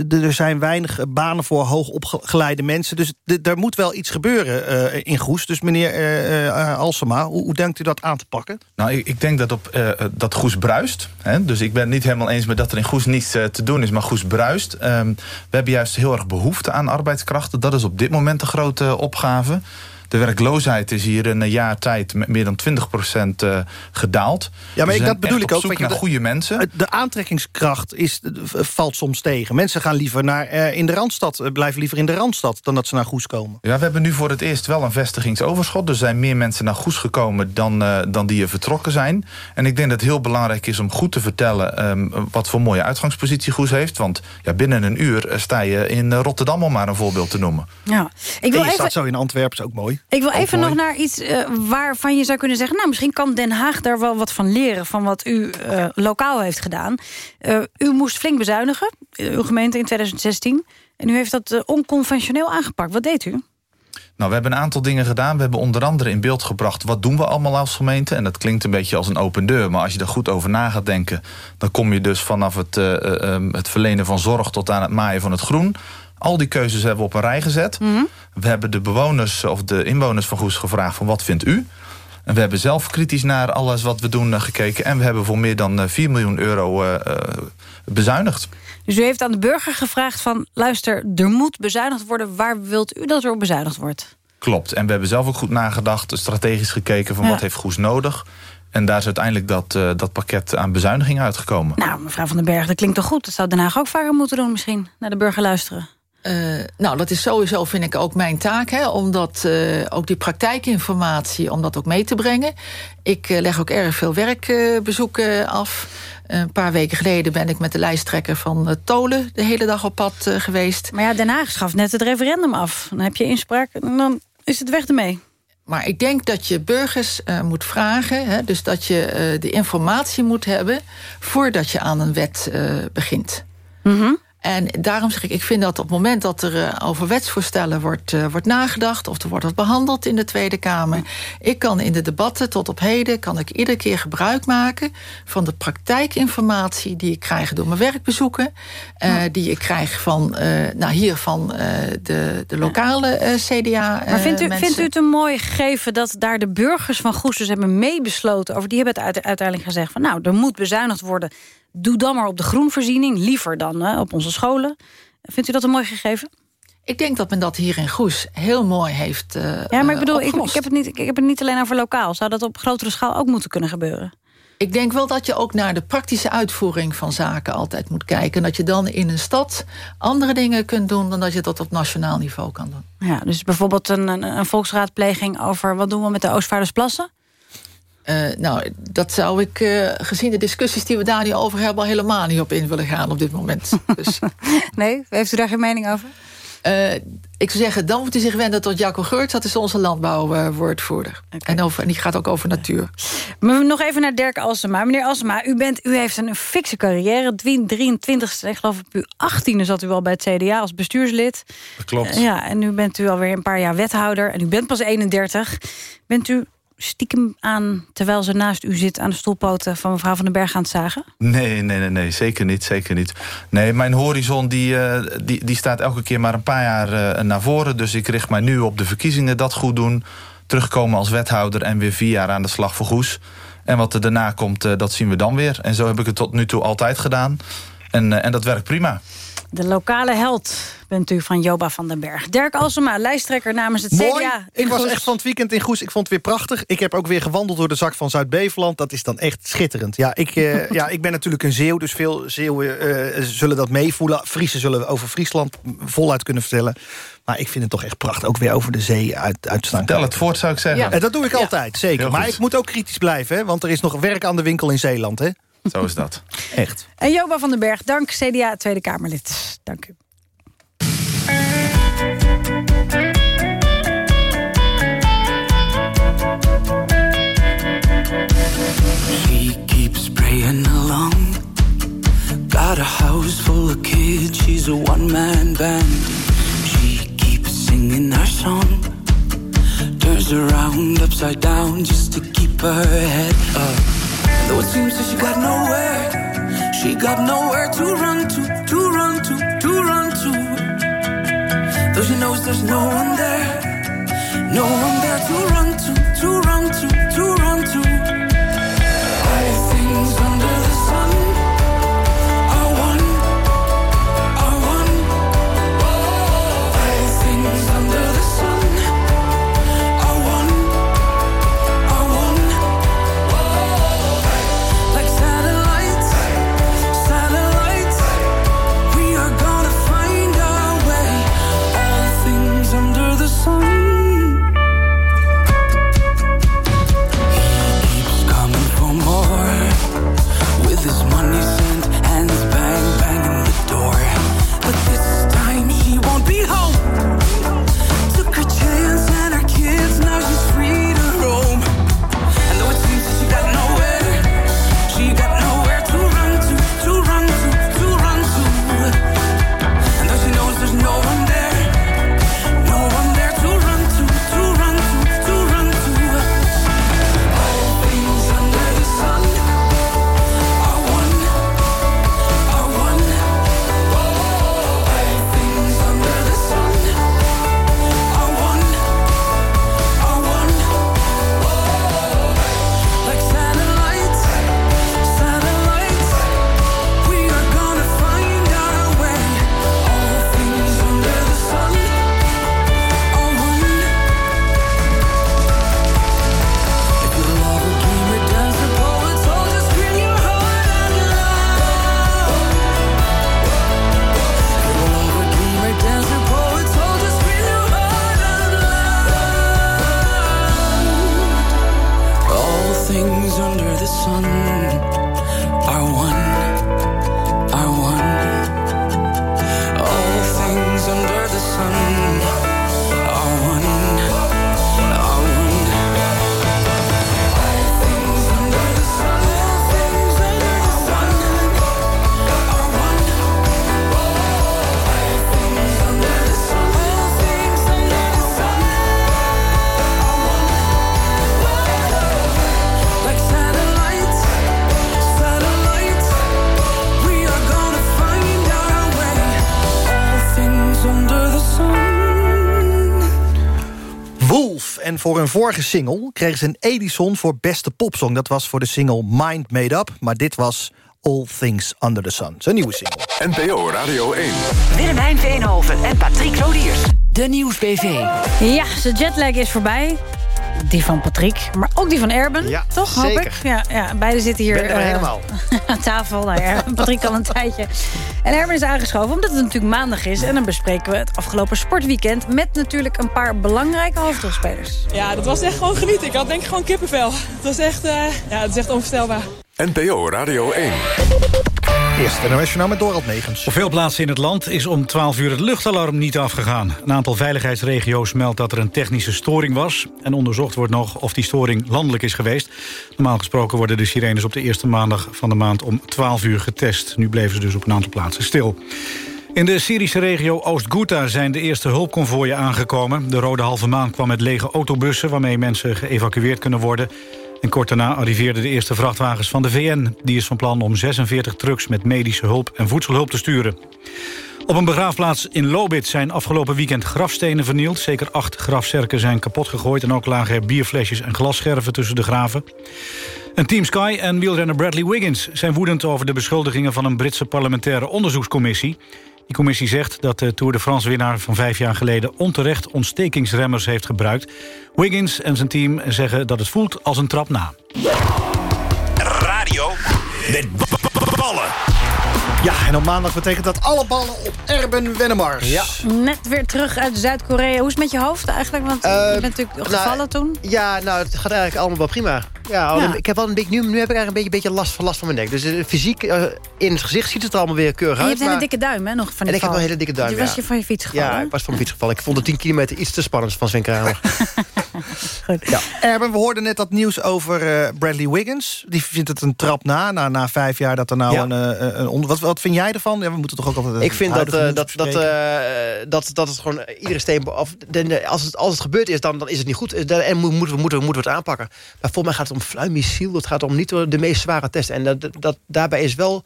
Er zijn weinig banen voor hoogopgeleide mensen. Dus er moet wel iets gebeuren uh, in Goes. Dus meneer Alsema, hoe, hoe, denkt u dat aan te pakken? Nou, ik, ik denk dat, op, dat Goes bruist. Hè? Dus ik ben niet helemaal eens met dat er in Goes niets te doen is. Maar Goes bruist. Um, we hebben juist heel erg behoefte aan arbeidskrachten. Dat is op dit moment de grote opgave. De werkloosheid is hier in een jaar tijd met meer dan 20% uh, gedaald. Ja, maar ik, dat bedoel ik ook. Je, naar goede mensen. De aantrekkingskracht is, valt soms tegen. Mensen gaan liever naar, uh, in de Randstad, uh, blijven liever in de Randstad... dan dat ze naar Goes komen. Ja, we hebben nu voor het eerst wel een vestigingsoverschot. Er zijn meer mensen naar Goes gekomen dan, uh, dan die er vertrokken zijn. En ik denk dat het heel belangrijk is om goed te vertellen... Um, wat voor mooie uitgangspositie Goes heeft. Want ja, binnen een uur sta je in Rotterdam, om maar een voorbeeld te noemen. Ja, ik wil en je even... staat zo in Antwerpen, is ook mooi. Ik wil even nog naar iets uh, waarvan je zou kunnen zeggen... nou, misschien kan Den Haag daar wel wat van leren... van wat u uh, lokaal heeft gedaan. Uh, u moest flink bezuinigen, uw gemeente in 2016. En u heeft dat onconventioneel aangepakt. Wat deed u? Nou, we hebben een aantal dingen gedaan. We hebben onder andere in beeld gebracht... wat doen we allemaal als gemeente? En dat klinkt een beetje als een open deur. Maar als je er goed over na gaat denken... dan kom je dus vanaf het, het verlenen van zorg... tot aan het maaien van het groen... Al die keuzes hebben we op een rij gezet. Mhm. Mm -hmm. We hebben de bewoners of de inwoners van Goes gevraagd... van wat vindt u? En we hebben zelf kritisch naar alles wat we doen uh, gekeken. En we hebben voor meer dan uh, 4 miljoen euro uh, bezuinigd. Dus u heeft aan de burger gevraagd van... luister, er moet bezuinigd worden. Waar wilt u dat er op bezuinigd wordt? Klopt. En we hebben zelf ook goed nagedacht, strategisch gekeken... van ja. wat heeft Goes nodig en daar is uiteindelijk dat, uh, dat pakket aan bezuiniging uitgekomen. Nou, mevrouw Van den Berg, dat klinkt toch goed? Dat zou Den Haag ook vaker moeten doen misschien. Naar de burger luisteren. Uh, nou, dat is sowieso, vind ik, ook mijn taak. Hè, om dat, uh, ook die praktijkinformatie, om dat ook mee te brengen. Ik uh, leg ook erg veel werkbezoeken af. Een paar weken geleden ben ik met de lijsttrekker van Tolen... de hele dag op pad geweest. Maar ja, Den Haag schaft net het referendum af. Dan heb je inspraak en dan is het weg ermee. Maar ik denk dat je burgers uh, moet vragen... Hè, dus dat je uh, de informatie moet hebben... voordat je aan een wet uh, begint. Mm -hmm. En daarom zeg ik, ik vind dat op het moment dat er uh, over wetsvoorstellen wordt, uh, wordt nagedacht... of er wordt wat behandeld in de Tweede Kamer... ik kan in de debatten tot op heden, kan ik iedere keer gebruik maken... van de praktijkinformatie die ik krijg door mijn werkbezoeken... Uh, die ik krijg van, nou hier van de, de lokale CDA Maar vindt u, mensen. vindt u het een mooi gegeven dat daar de burgers van Goes hebben meebesloten... over die hebben het uiteindelijk gezegd van... nou, er moet bezuinigd worden doe dan maar op de groenvoorziening, liever dan hè, op onze scholen. Vindt u dat een mooi gegeven? Ik denk dat men dat hier in Goes heel mooi heeft uh, Ja, maar ik bedoel, ik, ik, heb het niet, ik heb het niet alleen over lokaal. Zou dat op grotere schaal ook moeten kunnen gebeuren? Ik denk wel dat je ook naar de praktische uitvoering van zaken altijd moet kijken. En dat je dan in een stad andere dingen kunt doen... dan dat je dat op nationaal niveau kan doen. Ja, dus bijvoorbeeld een, een, een volksraadpleging over... wat doen we met de Oostvaardersplassen? Uh, nou, dat zou ik, uh, gezien de discussies die we daar niet over hebben... al helemaal niet op in willen gaan op dit moment. Dus. nee, heeft u daar geen mening over? Eh, ik zou zeggen, dan moet hij zich wenden tot Jacco Geurts. Dat is onze landbouwwoordvoerder. En, over, en die gaat ook over natuur. Maar nog even naar Dirk Alsema. Meneer Alsema, u, bent, u heeft een fikse carrière. 23ste, ik geloof op uw 18e zat u al bij het CDA als bestuurslid. Dat klopt. Uh, ja, en nu bent u alweer een paar jaar wethouder. En u bent pas 31. Bent u stiekem aan, terwijl ze naast u zit... aan de stoelpoten van mevrouw van den Berg aan het zagen? Nee, nee, nee, nee zeker niet, zeker niet. Nee, mijn horizon die, uh, die, die staat elke keer maar een paar jaar uh, naar voren. Dus ik richt mij nu op de verkiezingen, dat goed doen... terugkomen als wethouder en weer vier jaar aan de slag voor Goes. En wat er daarna komt, uh, dat zien we dan weer. En zo heb ik het tot nu toe altijd gedaan. En, en dat werkt prima. De lokale held bent u van Joba van den Berg. Dirk Alsema, lijsttrekker namens het Mooi. CDA. Ik was echt van het weekend in Goes. Ik vond het weer prachtig. Ik heb ook weer gewandeld door de zak van Zuid-Beveland. Dat is dan echt schitterend. Ja, ik, uh, ja, ik ben natuurlijk een Zeeuw, dus veel Zeeuwen uh, zullen dat meevoelen. Friesen zullen over Friesland voluit kunnen vertellen. Maar ik vind het toch echt prachtig. Ook weer over de zee uit, uitstaan. Vertel het voort, zou ik zeggen. Ja. En dat doe ik ja. altijd, zeker. Maar ik moet ook kritisch blijven, hè, want er is nog werk aan de winkel in Zeeland. Hè? Zo is dat. Echt. En Joba van den Berg, dank CDA Tweede Kamerlid. Dank u. She keeps praying along. Got a house full of kids, she's a one man band. She keeps singing her song. Turns around upside down just to keep her head up. Though it seems that she got nowhere, she got nowhere to run to, to run to, to run to. Though she knows there's no one there, no one there to run to, to run to, to run to. Voor hun vorige single kregen ze een Edison voor beste popsong. Dat was voor de single Mind Made Up. Maar dit was All Things Under the Sun. Zijn nieuwe single. NPO Radio 1. Willemijn Veenhoven en Patrick Lodiers. De Nieuws-BV. Ja, zijn jetlag is voorbij. Die van Patrick, maar ook die van Erben. Ja, toch, hoop zeker. ik? Ja, ja, beide zitten hier Ben er eh, helemaal. aan tafel. Nou ja, Patrick al een tijdje. En Erben is aangeschoven omdat het natuurlijk maandag is. En dan bespreken we het afgelopen sportweekend... met natuurlijk een paar belangrijke hoofdrolspelers. Ja, dat was echt gewoon genieten. Ik had denk ik gewoon kippenvel. Het was echt, eh, ja, het is echt onvoorstelbaar. NPO Radio 1. Eerst internationaal met Dorald Megens. Op veel plaatsen in het land is om 12 uur het luchtalarm niet afgegaan. Een aantal veiligheidsregio's meldt dat er een technische storing was... en onderzocht wordt nog of die storing landelijk is geweest. Normaal gesproken worden de sirenes op de eerste maandag van de maand... om 12 uur getest. Nu bleven ze dus op een aantal plaatsen stil. In de Syrische regio Oost-Ghouta zijn de eerste hulpconvooien aangekomen. De Rode Halve Maan kwam met lege autobussen... waarmee mensen geëvacueerd kunnen worden... En kort daarna arriveerden de eerste vrachtwagens van de VN. Die is van plan om 46 trucks met medische hulp en voedselhulp te sturen. Op een begraafplaats in Lobit zijn afgelopen weekend grafstenen vernield. Zeker acht grafzerken zijn kapot gegooid... en ook lagen er bierflesjes en glasscherven tussen de graven. En Team Sky en wielrenner Bradley Wiggins zijn woedend over de beschuldigingen van een Britse parlementaire onderzoekscommissie. Die commissie zegt dat de Tour de France-winnaar van vijf jaar geleden... onterecht ontstekingsremmers heeft gebruikt. Wiggins en zijn team zeggen dat het voelt als een trap na. Radio met ballen. Ja, en op maandag betekent dat alle ballen op Erben Wennemars. Ja. Net weer terug uit Zuid-Korea. Hoe is het met je hoofd eigenlijk? Want je Eh, bent natuurlijk nou, gevallen toen. Ja, nou, het gaat eigenlijk allemaal wel prima. Ja, al- Ja. Ik heb wel een beetje, nu, nu heb ik eigenlijk een beetje, beetje last, van, last van mijn nek. Dus eh, fysiek, eh, in het gezicht ziet het er allemaal weer keurig En je uit. hebt een hele maar- dikke duim, hè, nog van en ik heb val. wel een hele dikke duim, Je was je van je fiets gevallen. Ja, ik was van mijn fiets gevallen. Ik vond de 10 kilometer iets te spannend van Sven Kramer. Ja. Erben, we hoorden net dat nieuws over eh, Bradley Wiggins. Die vindt het een trap na, na, na vijf jaar dat er nou Ja. een, eh, een onder... Wat, wat vind jij ervan? Ja, we moeten toch ook altijd... ik vind dat, eh, dat, dat, eh, dat, dat het gewoon iedere steen... Of, de- als, het, als het gebeurd is, dan, dan is het niet goed. Eh, En moeten we, moeten, we, moeten we het aanpakken. Maar volgens mij gaat het om fluimissiel. Het gaat om niet de meest zware test. En dat, dat, daarbij is wel...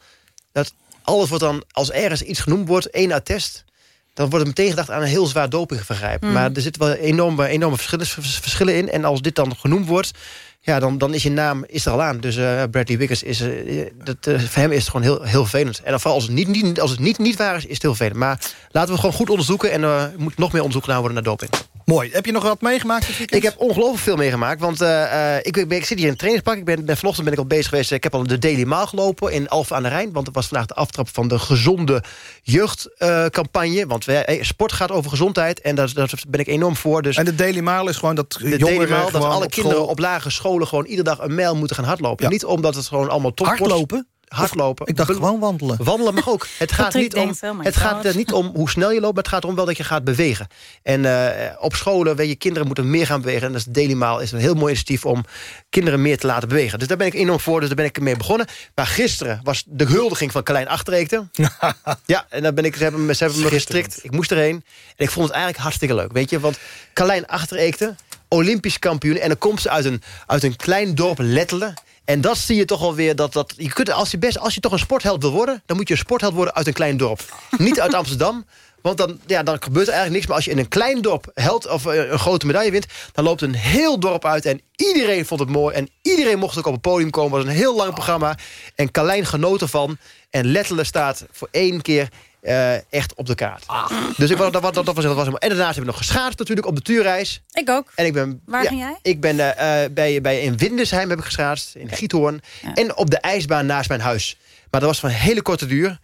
dat alles wordt dan, als ergens iets genoemd wordt, één attest... dan wordt er meteen gedacht aan een heel zwaar dopingvergrijp. Mm. Maar er zitten wel enorme, enorme verschillen, verschillen in. En als dit dan genoemd wordt... Ja, dan, dan is je naam is er al aan. Dus eh, Bradley Wiggins, is, eh, dat, eh, voor hem is het gewoon heel, heel vervelend. En vooral als het niet, niet, als het niet, niet waar is, is het heel vervelend. Maar laten we het gewoon goed onderzoeken. En er moet nog meer onderzoek naar worden naar doping. Mooi. Heb je nog wat meegemaakt? Ik heb ongelooflijk veel meegemaakt. Want ik, ben, ik zit hier in het trainingspak. Ik ben, ben, vanochtend ben ik al bezig geweest. Ik heb al de Daily Maal gelopen in Alphen aan de Rijn. Want het was vandaag de aftrap van de gezonde jeugdcampagne. want we, sport gaat over gezondheid. En daar, daar ben ik enorm voor. Dus En de Daily Maal is gewoon dat de Daily Maal, dat alle op kinderen school- op lage scholen... gewoon iedere dag een mijl moeten gaan hardlopen. Ja. Niet omdat het gewoon allemaal top Hardlopen? Hardlopen. Ik dacht gewoon wandelen. Wandelen mag ook. Het gaat, niet om, oh het gaat er niet om hoe snel je loopt... maar het gaat erom wel dat je gaat bewegen. En eh, op scholen, weet je, kinderen moeten meer gaan bewegen. En dat is Daily Maal is een heel mooi initiatief... om kinderen meer te laten bewegen. Dus daar ben ik enorm voor, dus daar ben ik mee begonnen. Maar gisteren was de huldiging van Carlijn Achterreekte. ja, en daar ben ik, ze hebben, me- ze hebben me gestrikt. Ik moest erheen. En ik vond het eigenlijk hartstikke leuk, weet je. Want Carlijn Achterreekte, Olympisch kampioen... en dan komt ze uit een, uit een klein dorp Lettelen... En dat zie je toch alweer dat, dat je kunt, als, je best, als je toch een sportheld wil worden... dan moet je een sportheld worden uit een klein dorp. Niet uit Amsterdam, want dan, ja, dan gebeurt er eigenlijk niks. Maar als je in een klein dorp held of eh, een grote medaille wint... dan loopt een heel dorp uit en iedereen vond het mooi. En iedereen mocht ook op het podium komen. Het was een heel lang programma. En Carlijn genoot ervan. En Lettelen staat voor één keer eh, echt op de kaart. Dus ik, was- dat, was- dat, was, dat was helemaal- En daarnaast heb ik nog geschaatst natuurlijk op de tuurreis. Ik ook. En ik ben, Waar ja, ging jij? Ik ben eh, eh, bij, bij, in Windesheim heb ik geschaatst, in Giethoorn. En op de ijsbaan naast mijn huis. Maar dat was van hele korte duur.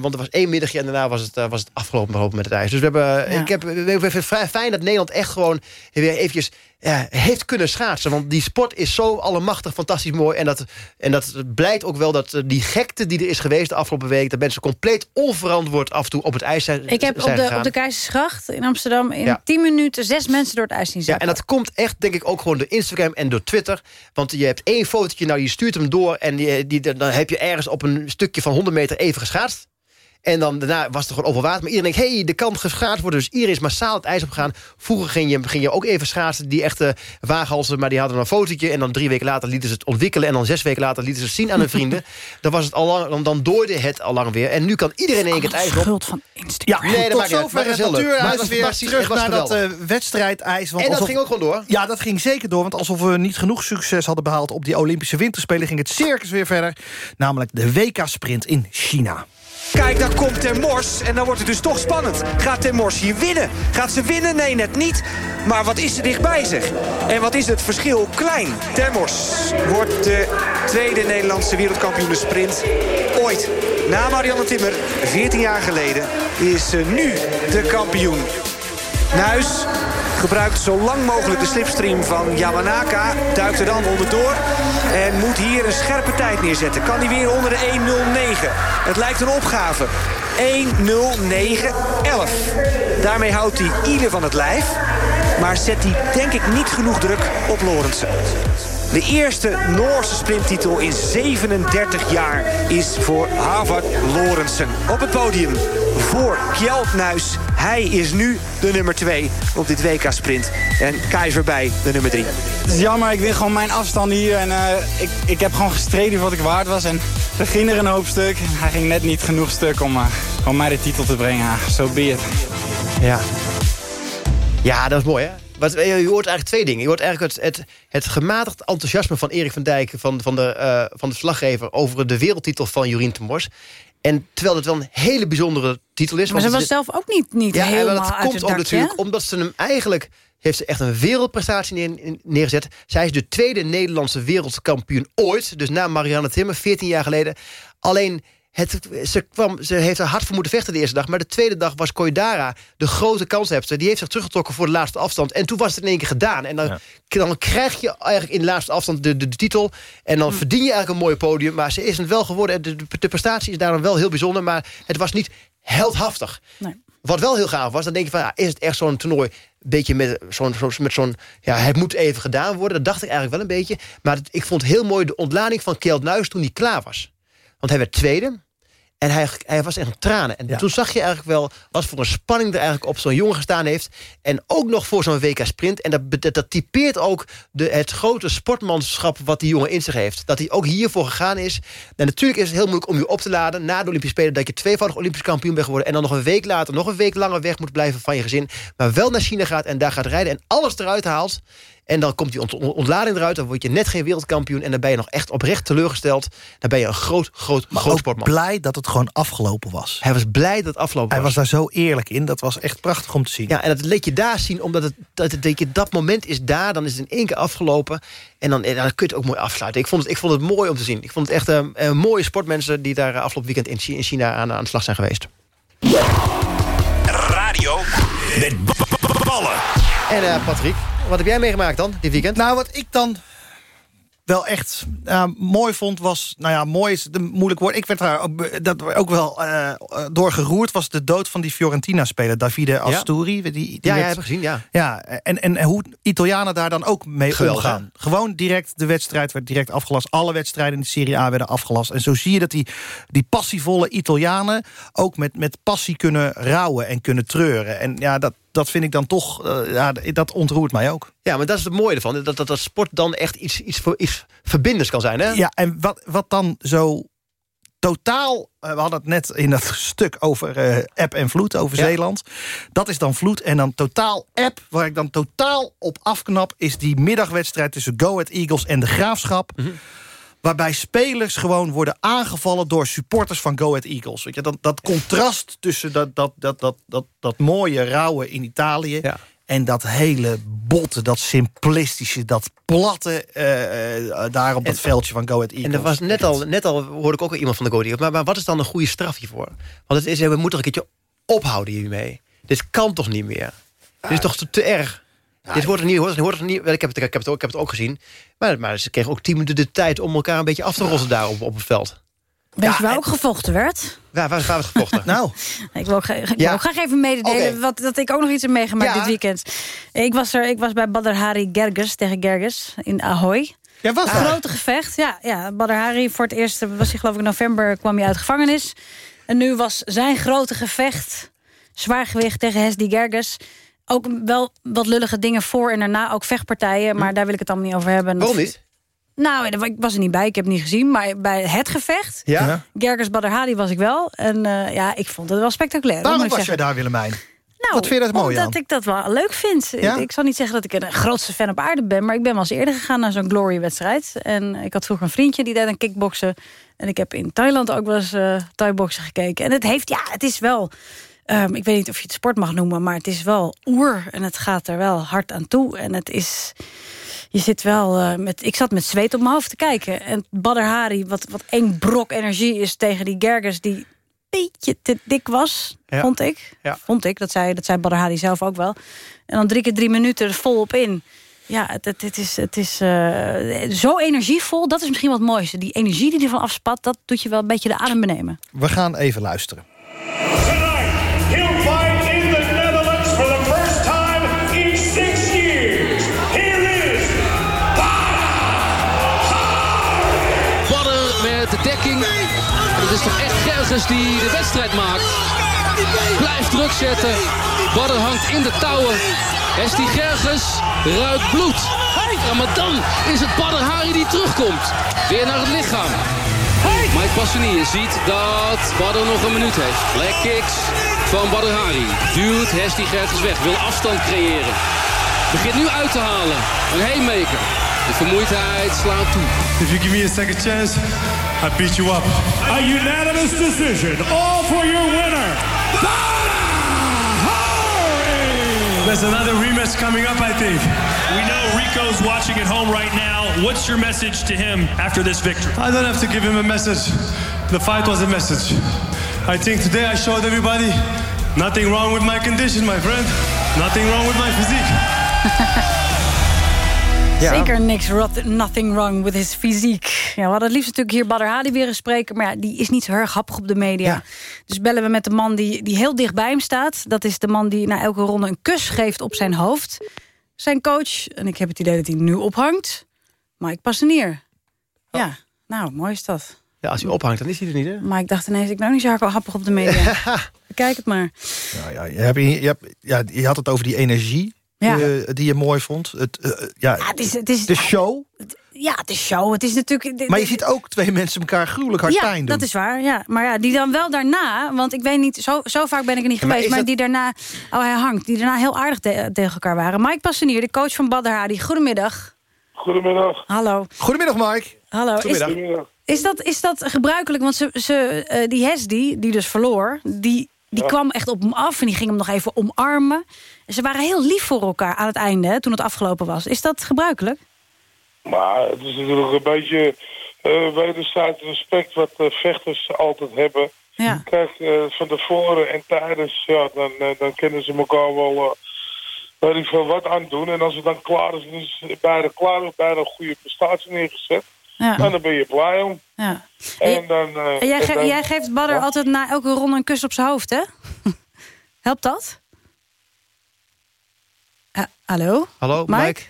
want er was één middagje en daarna was het, was het afgelopen met het ijs. Dus we hebben, Ja. ik, heb, ik vind het vrij fijn dat Nederland echt gewoon weer eventjes ja, heeft kunnen schaatsen. Want die sport is zo allemachtig fantastisch mooi. En dat, en dat blijkt ook wel dat eh, die gekte die er is geweest de afgelopen week... dat mensen compleet onverantwoord af en toe op het ijs zijn, Ik heb op de, gegaan. op de Keizersgracht in Amsterdam... in Ja. 10 minuten zes mensen door het ijs zien Ja, zakken. en dat komt echt, denk ik, ook gewoon door Instagram en door Twitter. Want je hebt één fotootje, nou, je stuurt hem door... en die, die, dan heb je ergens op een stukje van 100 meter even geschaatst. En dan daarna was het gewoon over water. Maar iedereen denkt, hey, er kan geschaatst worden. Dus iedereen is massaal het ijs opgegaan. Vroeger ging je, ging je ook even schaatsen. Die echte waaghalsen, maar die hadden een fotootje. En dan drie weken later lieten ze het ontwikkelen. En dan zes weken later lieten ze het zien aan hun vrienden. Dan, was het al lang, dan, dan dooide het al lang weer. En nu kan iedereen in één keer het ijs op. schuld van Instagram. Ja, Nee, dat tot maakt zover het was weer terug naar dat eh, wedstrijdijs. Want En dat alsof- ging ook gewoon door. Ja, dat ging zeker door. Want alsof we niet genoeg succes hadden behaald op die Olympische Winterspelen... ging het circus weer verder. Namelijk de WK-sprint in China. Kijk, daar komt Ter Mors en dan wordt het dus toch spannend. Gaat Ter Mors hier winnen? Gaat ze winnen? Nee, net niet. Maar wat is er dichtbij zeg? En wat is het verschil klein? Ter Mors wordt de tweede Nederlandse wereldkampioen sprint ooit. Na Marianne Timmer, 14 jaar geleden, is ze nu de kampioen. Naar huis, gebruikt zo lang mogelijk de slipstream van Yamanaka. Duikt er dan onderdoor. En moet hier een scherpe tijd neerzetten. Kan hij weer onder de 1.09. Het lijkt een opgave. 1.09.11. Daarmee houdt hij ieder van het lijf. Maar zet hij denk ik niet genoeg druk op Lorentzen. De eerste Noorse sprinttitel in 37 jaar is voor Harvard Lorentzen. Op het podium voor Kjeld Nuis. Hij is nu de nummer 2 op dit WK-sprint. En Kai voorbij, de nummer 3. Het is jammer, ik win gewoon mijn afstand hier. En uh, ik, ik heb gewoon gestreden wat ik waard was. En er ging er een hoop stuk. Hij ging net niet genoeg stuk om, uh, om mij de titel te brengen. Zo so be it. Ja. Ja, dat is mooi hè? Wat, je hoort eigenlijk twee dingen. Je hoort eigenlijk het, het, het gematigd enthousiasme van Erik van Dijk... van, van, de, uh, van de slaggever over de wereldtitel van Jorien Temors. En terwijl het wel een hele bijzondere titel is. Maar ze was zelf ook niet, niet ja, helemaal dat uit komt het ook natuurlijk hè? omdat ze hem eigenlijk... heeft ze echt een wereldprestatie neer, neergezet. Zij is de tweede Nederlandse wereldkampioen ooit. Dus na Marianne Timmer, 14 jaar geleden. Alleen... Het, ze, kwam, ze heeft er hard voor moeten vechten de eerste dag. Maar de tweede dag was Koidara de grote kanshebster. Die heeft zich teruggetrokken voor de laatste afstand. En toen was het in één keer gedaan. En dan, Ja. dan krijg je eigenlijk in de laatste afstand de, de, de titel. En dan verdien je eigenlijk een mooi podium. Maar ze is het wel geworden. De, de, de prestatie is daarom wel heel bijzonder. Maar het was niet heldhaftig. Wat wel heel gaaf was, dan denk je van... Ja, is het echt zo'n toernooi beetje met zo'n... Zo, met zo'n ja, het moet even gedaan worden. Dat dacht ik eigenlijk wel een beetje. Maar het- ik vond heel mooi de ontlading van Kjeld Nuis toen hij klaar was. Want hij werd tweede. En hij, hij was echt een tranen. En toen zag je eigenlijk wel wat voor een spanning er eigenlijk op zo'n jongen gestaan heeft. En ook nog voor zo'n WK Sprint. En dat, dat, dat typeert ook de, het grote sportmanschap wat die jongen in zich heeft. Dat hij ook hiervoor gegaan is. En natuurlijk is het heel moeilijk om je op te laden na de Olympische Spelen... dat je tweevoudig Olympisch kampioen bent geworden... en dan nog een week later nog een week langer weg moet blijven van je gezin. Maar wel naar China gaat en daar gaat rijden en alles eruit haalt. En dan komt die ont- ont- ontlading eruit. Dan word je net geen wereldkampioen. En dan ben je nog echt oprecht teleurgesteld. Dan ben je een groot, groot, Maar groot ook sportman. blij dat het gewoon afgelopen was. Hij was blij dat het afgelopen Hij was. was daar zo eerlijk in. Dat was echt prachtig om te zien. Ja, en dat liet je daar zien, omdat het, dat, het, dat, je, dat moment is daar. Dan is het in één keer afgelopen. En dan, en dan kun je het ook mooi afsluiten. Ik vond het, ik vond het mooi om te zien. Ik vond het echt een eh, mooie sportmensen... die daar eh, afgelopen weekend in Chi- in China aan, aan de slag zijn geweest. Radio met ballen. En eh, Patrick, wat heb jij meegemaakt dan, dit weekend? Nou, wat ik dan wel echt eh, mooi vond was... Nou ja, mooi is een moeilijk woord. Ik werd daar ook, be- dat ook wel eh door geroerd... was de dood van die Fiorentina-speler, Davide Asturi. Die, die ja, ja, heb ik gezien, ja. Ja, en, en hoe Italianen daar dan ook mee Geweldig, omgaan. Gewoon direct, de wedstrijd werd direct afgelast. Alle wedstrijden in de Serie A werden afgelast. En zo zie je dat die, die passievolle Italianen... ook met, met passie kunnen rouwen en kunnen treuren. En ja, dat, dat vind ik dan toch... eh, ja, dat ontroert mij ook. Ja, maar dat is het mooie ervan. Dat, dat, dat sport dan echt iets, iets, voor, iets verbindends kan zijn, hè? Ja, en wat, wat dan zo totaal... eh, we hadden het net in dat stuk over eh app en vloed, over Ja. Zeeland. Dat is dan vloed. En dan totaal app, waar ik dan totaal op afknap... is die middagwedstrijd tussen Go Ahead Eagles en de Graafschap... Mhm. Waarbij spelers gewoon worden aangevallen door supporters van Go Ahead Eagles. Weet je, dat, dat contrast tussen dat, dat, dat, dat, dat, dat mooie rauwe in Italië... en dat hele botte, dat simplistische, dat platte... eh, eh, daar op dat veldje van Go Ahead Eagles. En er was net al, net al hoorde ik ook al iemand van de Go Eagles. Maar, maar wat is dan een goede straf hiervoor? Want het is, we moeten er een keertje ophouden hiermee. Dit kan toch niet meer? Dit is toch te, te erg? Dit hoort er niet, hoort, hoort er niet. wel, Ik heb, het, ik, heb het ook, ik heb het ook gezien. Maar, maar ze kregen ook tien minuten de tijd om elkaar een beetje af te rossen daar op, op het veld. Weet je waar ook gevochten werd? Waar, waar, waar was gevochten? nou. Ik wil, ik Ja. wil graag even mededelen wat, dat ik ook nog iets heb meegemaakt Ja. dit weekend. Ik was, er, ik was bij Badr Hari Gerges tegen Gerges in Ahoy. Ja, was Een grote gevecht. Ja, ja, Badr Hari voor het eerst, was hij geloof ik in november, kwam hij uit de gevangenis. En nu was zijn grote gevecht, zwaargewicht tegen Hesdy Gerges. Ook wel wat lullige dingen voor en daarna, ook vechtpartijen. Maar daar wil ik het allemaal niet over hebben. Hm. Waarom niet? Nou, ik was er niet bij, ik heb het niet gezien. Maar bij het gevecht, Ja? Badr Hari was ik wel. En eh, ja, ik vond het wel spectaculair. Waarom moet ik was jij daar, Willemijn? Nou, Wat vind je daar mooi omdat aan? ik dat wel leuk vind. Ja? Ik, ik zal niet zeggen dat ik een grootste fan op aarde ben... maar ik ben wel eens eerder gegaan naar zo'n Glory-wedstrijd. En ik had vroeger een vriendje die deed aan kickboksen. En ik heb in Thailand ook wel eens uh, Thai-boksen gekeken. En het heeft, ja, het is wel... ehm, ik weet niet of je het sport mag noemen, maar het is wel oer. En het gaat er wel hard aan toe. En het is... Je zit wel eh, met... Ik zat met zweet op mijn hoofd te kijken. En Badr Hari, wat, wat één brok energie is tegen die Gergers... die beetje te dik was, Ja. vond ik. Ja. Vond ik, dat zei, dat zei Badr Hari zelf ook wel. En dan drie keer drie minuten er volop in. Ja, het, het, het is, het is eh, zo energievol. Dat is misschien wat mooiste. Die energie die ervan afspat, dat doet je wel een beetje de adem benemen. We gaan even luisteren. Is toch echt Gergens die de wedstrijd maakt. Blijft druk zetten. Badder hangt in de touwen. Esti Gergens ruikt bloed. Ja, maar dan is het Badr Hari die terugkomt. Weer naar het lichaam. Mike Passanier ziet dat Badr nog een minuut heeft. Black kicks van Badr Hari. Duwt Hesti Gergens weg. Wil afstand creëren. Begint nu uit te halen. Een haymaker. De vermoeidheid slaat toe. If you give me a second chance, I beat you up. a unanimous decision. All for your winner. There's another rematch coming up, I think. We know Rico's watching at home right now. What's your message to him after this victory? I don't have to give him a message. The fight was a message. I think today I showed everybody nothing wrong with my condition, my friend. Nothing wrong with my physique. Zeker niks, rot, nothing wrong with his fysiek. Ja, we hadden het liefst natuurlijk hier Badr Hari weer gesproken... maar ja, die is niet zo erg happig op de media. Dus bellen we met de man die, die heel dicht bij hem staat. Dat is de man die na elke ronde een kus geeft op zijn hoofd. Zijn coach, en ik heb het idee dat hij nu ophangt... Mike Passanier. Ja, nou, mooi is dat. Ja, als hij ophangt, dan is hij er niet, hè? Maar ik dacht ineens, ik ben ook niet zo happig op de media. Kijk het maar. Ja, ja, je, hebt, je, hebt, ja, je had het over die energie Ja. eh, die je mooi vond. Het, eh, ja, het is, het is, de show. Ja, het is show. Het is natuurlijk... Maar je ziet ook twee mensen elkaar gruwelijk hard ja, pijn doen. dat is waar. Ja. Maar ja, die dan wel daarna... Want ik weet niet, zo, zo vaak ben ik er niet Ja, maar geweest... maar dat- die daarna... Oh, hij hangt. Die daarna heel aardig te- tegen elkaar waren. Mike Passanier, de coach van Badr Hari. Goedemiddag. Goedemiddag. Hallo. Goedemiddag, Mike. Hallo. Is, Goedemiddag. is, dat, is dat gebruikelijk? Want ze, ze, eh, die Hesdy, die dus verloor... die, die Ja. kwam echt op hem af en die ging hem nog even omarmen. Ze waren heel lief voor elkaar aan het einde, hè, toen het afgelopen was. Is dat gebruikelijk? Maar het is natuurlijk een beetje eh wederzijds respect wat vechters altijd hebben. Ja. Kijk, eh, van tevoren en tijdens, ja, dan, eh, dan kennen ze elkaar wel, weet ik veel, wat aan doen. En als het dan klaar is, dan is beide klaar, beide een goede prestatie neergezet. Ja. En dan ben je blij om. Ja. En dan... En jij, en ge- dan- jij geeft Badr Ja. altijd na elke ronde een kus op zijn hoofd, hè? Helpt dat? Hallo? Hallo, Mike? Mike?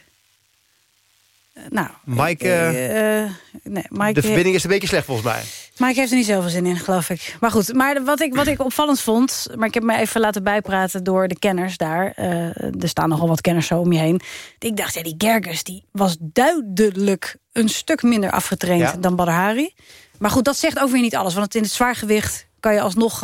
Eh, nou, Mike, eh, eh, nee, Mike, de verbinding is een beetje slecht volgens mij. Mike heeft er niet zoveel zin in, geloof ik. Maar goed, maar wat ik, wat ik opvallend vond... maar ik heb me even laten bijpraten door de kenners daar. er staan nogal wat kenners zo om je heen. Ik dacht, ja, die Gerges die was duidelijk een stuk minder afgetraind Ja. dan Badr Hari. Maar goed, dat zegt ook weer niet alles. Want in het zwaargewicht kan je alsnog...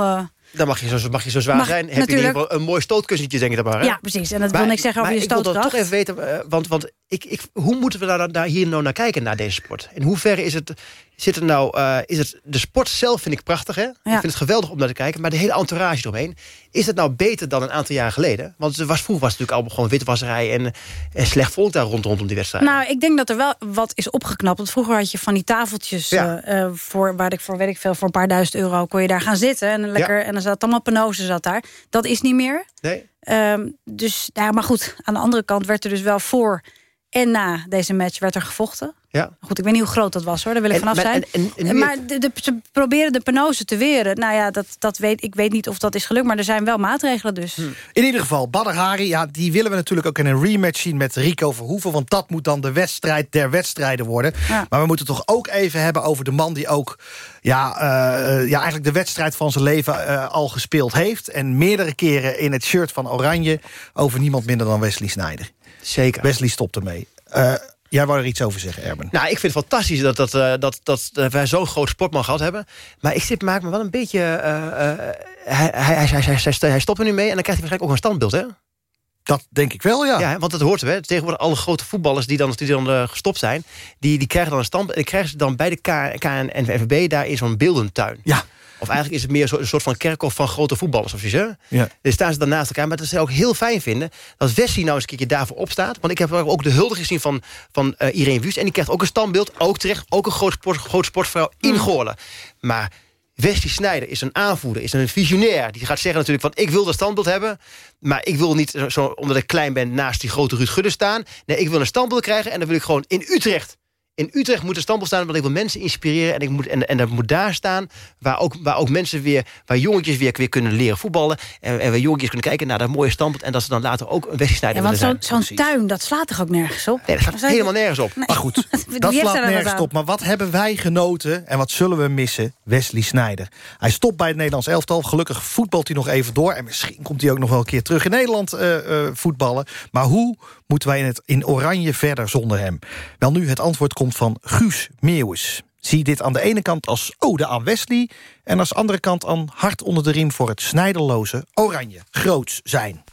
Dan mag je zo, mag je zo zwaar Mag- zijn. Heb je in ieder natuurlijk. geval een mooi stootkussentje, denk ik dan maar. Hè? Ja, precies. En dat wil niks zeggen over maar je ik wil dan stootkracht. toch even weten, eh, want, want ik, ik, hoe moeten we daar, daar hier nou naar kijken, naar deze sport? In hoeverre is het, zit er nou, eh, is het, de sport zelf vind ik prachtig, hè? Ik vind het geweldig om naar te kijken, maar de hele entourage eromheen, is het nou beter dan een aantal jaar geleden? Want er was, vroeger was het natuurlijk allemaal gewoon witwasserij en, en slecht volk daar rond, rondom die wedstrijd. Nou, ik denk dat er wel wat is opgeknapt. Want vroeger had je van die tafeltjes... Ja. eh, eh, voor, waar ik voor, weet ik veel, voor een paar duizend euro... kon je daar gaan zitten. En, lekker, en dan zat allemaal penose zat daar. Dat is niet meer. Nee. Ehm, dus, ja, maar goed, aan de andere kant werd er dus wel voor... en na deze match werd er gevochten. Ja. Goed, ik weet niet hoe groot dat was, hoor. Daar wil ik En- vanaf maar- zijn. en- en- maar de, de- ze proberen de penose te weren. Nou ja, dat, dat weet, ik weet niet of dat is gelukt. Maar er zijn wel maatregelen dus. In ieder geval, Badr Hari, ja, die willen we natuurlijk ook in een rematch zien met Rico Verhoeven. Want dat moet dan de wedstrijd der wedstrijden worden. Ja. Maar we moeten het toch ook even hebben over de man die ook... Ja, eh, ja eigenlijk de wedstrijd van zijn leven eh, al gespeeld heeft. En meerdere keren in het shirt van Oranje. Over niemand minder dan Wesley Sneijder. Zeker. Wesley stopt ermee. Eh, jij wou er iets over zeggen, Erben. Nou, ik vind het fantastisch dat, dat, eh, dat, dat, dat wij zo'n groot sportman gehad hebben. Maar ik zit, maak me wel een beetje... eh, eh, hij, hij, hij, hij, hij, stopt er nu mee en dan krijgt hij waarschijnlijk ook een standbeeld, hè? Dat denk ik wel, ja. Ja, want dat hoort we. Tegenwoordig alle grote voetballers die dan, die dan eh, gestopt zijn... Die, die krijgen dan een standbeeld. En die krijgen ze dan bij de KN en FVB daar in zo'n beeldentuin. Ja. Of eigenlijk is het meer zo, een soort van kerkhof van grote voetballers of zoiets, hè? Ja. Dus staan ze dan naast elkaar. Maar dat ze ook heel fijn vinden dat Wesley nou eens een keertje daarvoor opstaat. Want ik heb ook de hulde gezien van, van eh Irene Wust. En die krijgt ook een standbeeld. Ook terecht, ook een groot, sport, groot sportvrouw in Goorlen. Maar Wesley Sneijder is een aanvoerder, is een visionair. Die gaat zeggen natuurlijk van ik wil dat standbeeld hebben... maar ik wil niet, zo- zo, omdat ik klein ben, naast die grote Ruud Gudde staan. Nee, ik wil een standbeeld krijgen en dan wil ik gewoon in Utrecht... In Utrecht moet een standbeeld staan, want ik wil mensen inspireren. En, ik moet, en, en dat moet daar staan, waar ook, waar ook mensen weer... waar jongetjes weer, weer kunnen leren voetballen. En, en waar jongetjes kunnen kijken naar dat mooie standbeeld... en dat ze dan later ook een Wesley Sneijder Ja, want zo'n zijn. zo'n tuin, dat slaat toch ook nergens op? Nee, dat gaat helemaal nergens op. Nee. Maar goed, dat slaat nergens op. Maar wat hebben wij genoten en wat zullen we missen? Wesley Sneijder. Hij stopt bij het Nederlands elftal. Gelukkig voetbalt hij nog even door. En misschien komt hij ook nog wel een keer terug in Nederland eh, eh, voetballen. Maar hoe moeten wij in, het, in Oranje verder zonder hem? Wel nu, het antwoord komt van Guus Meeuwis. Zie dit aan de ene kant als ode aan Wesley... en als andere kant aan hart onder de riem voor het snijderloze Oranje. Groots zijn.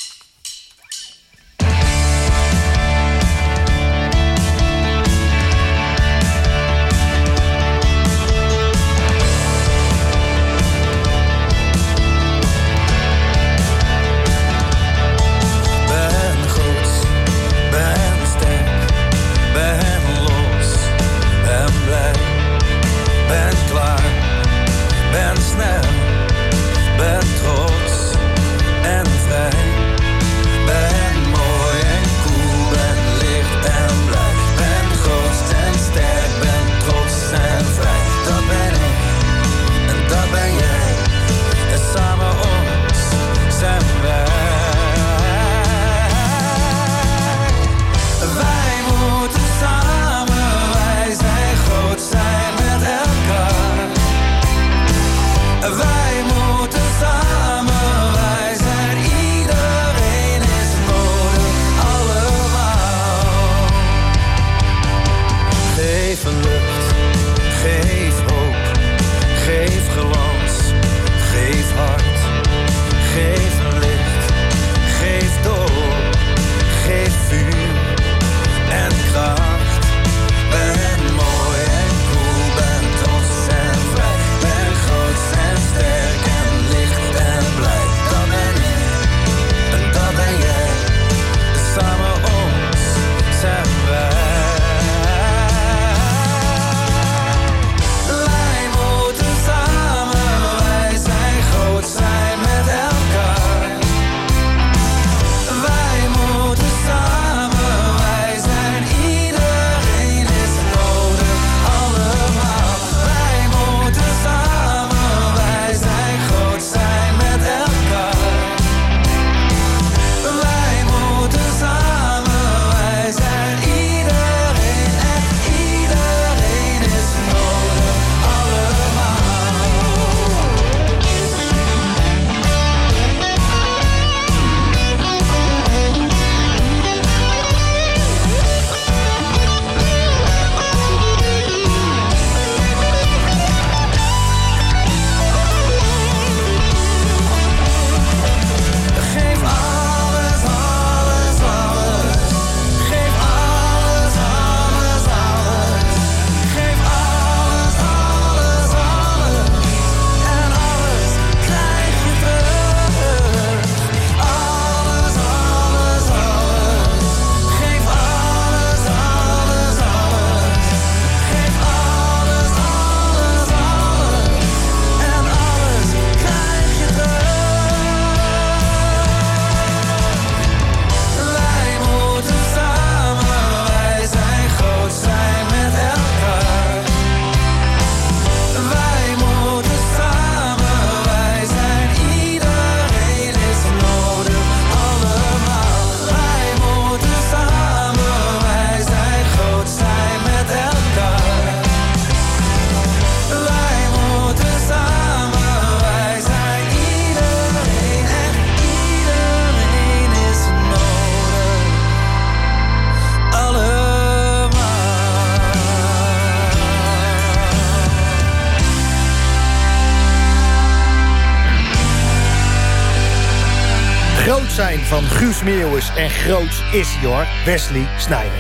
Meeuwis en groot is hij hoor, Wesley Sneijder.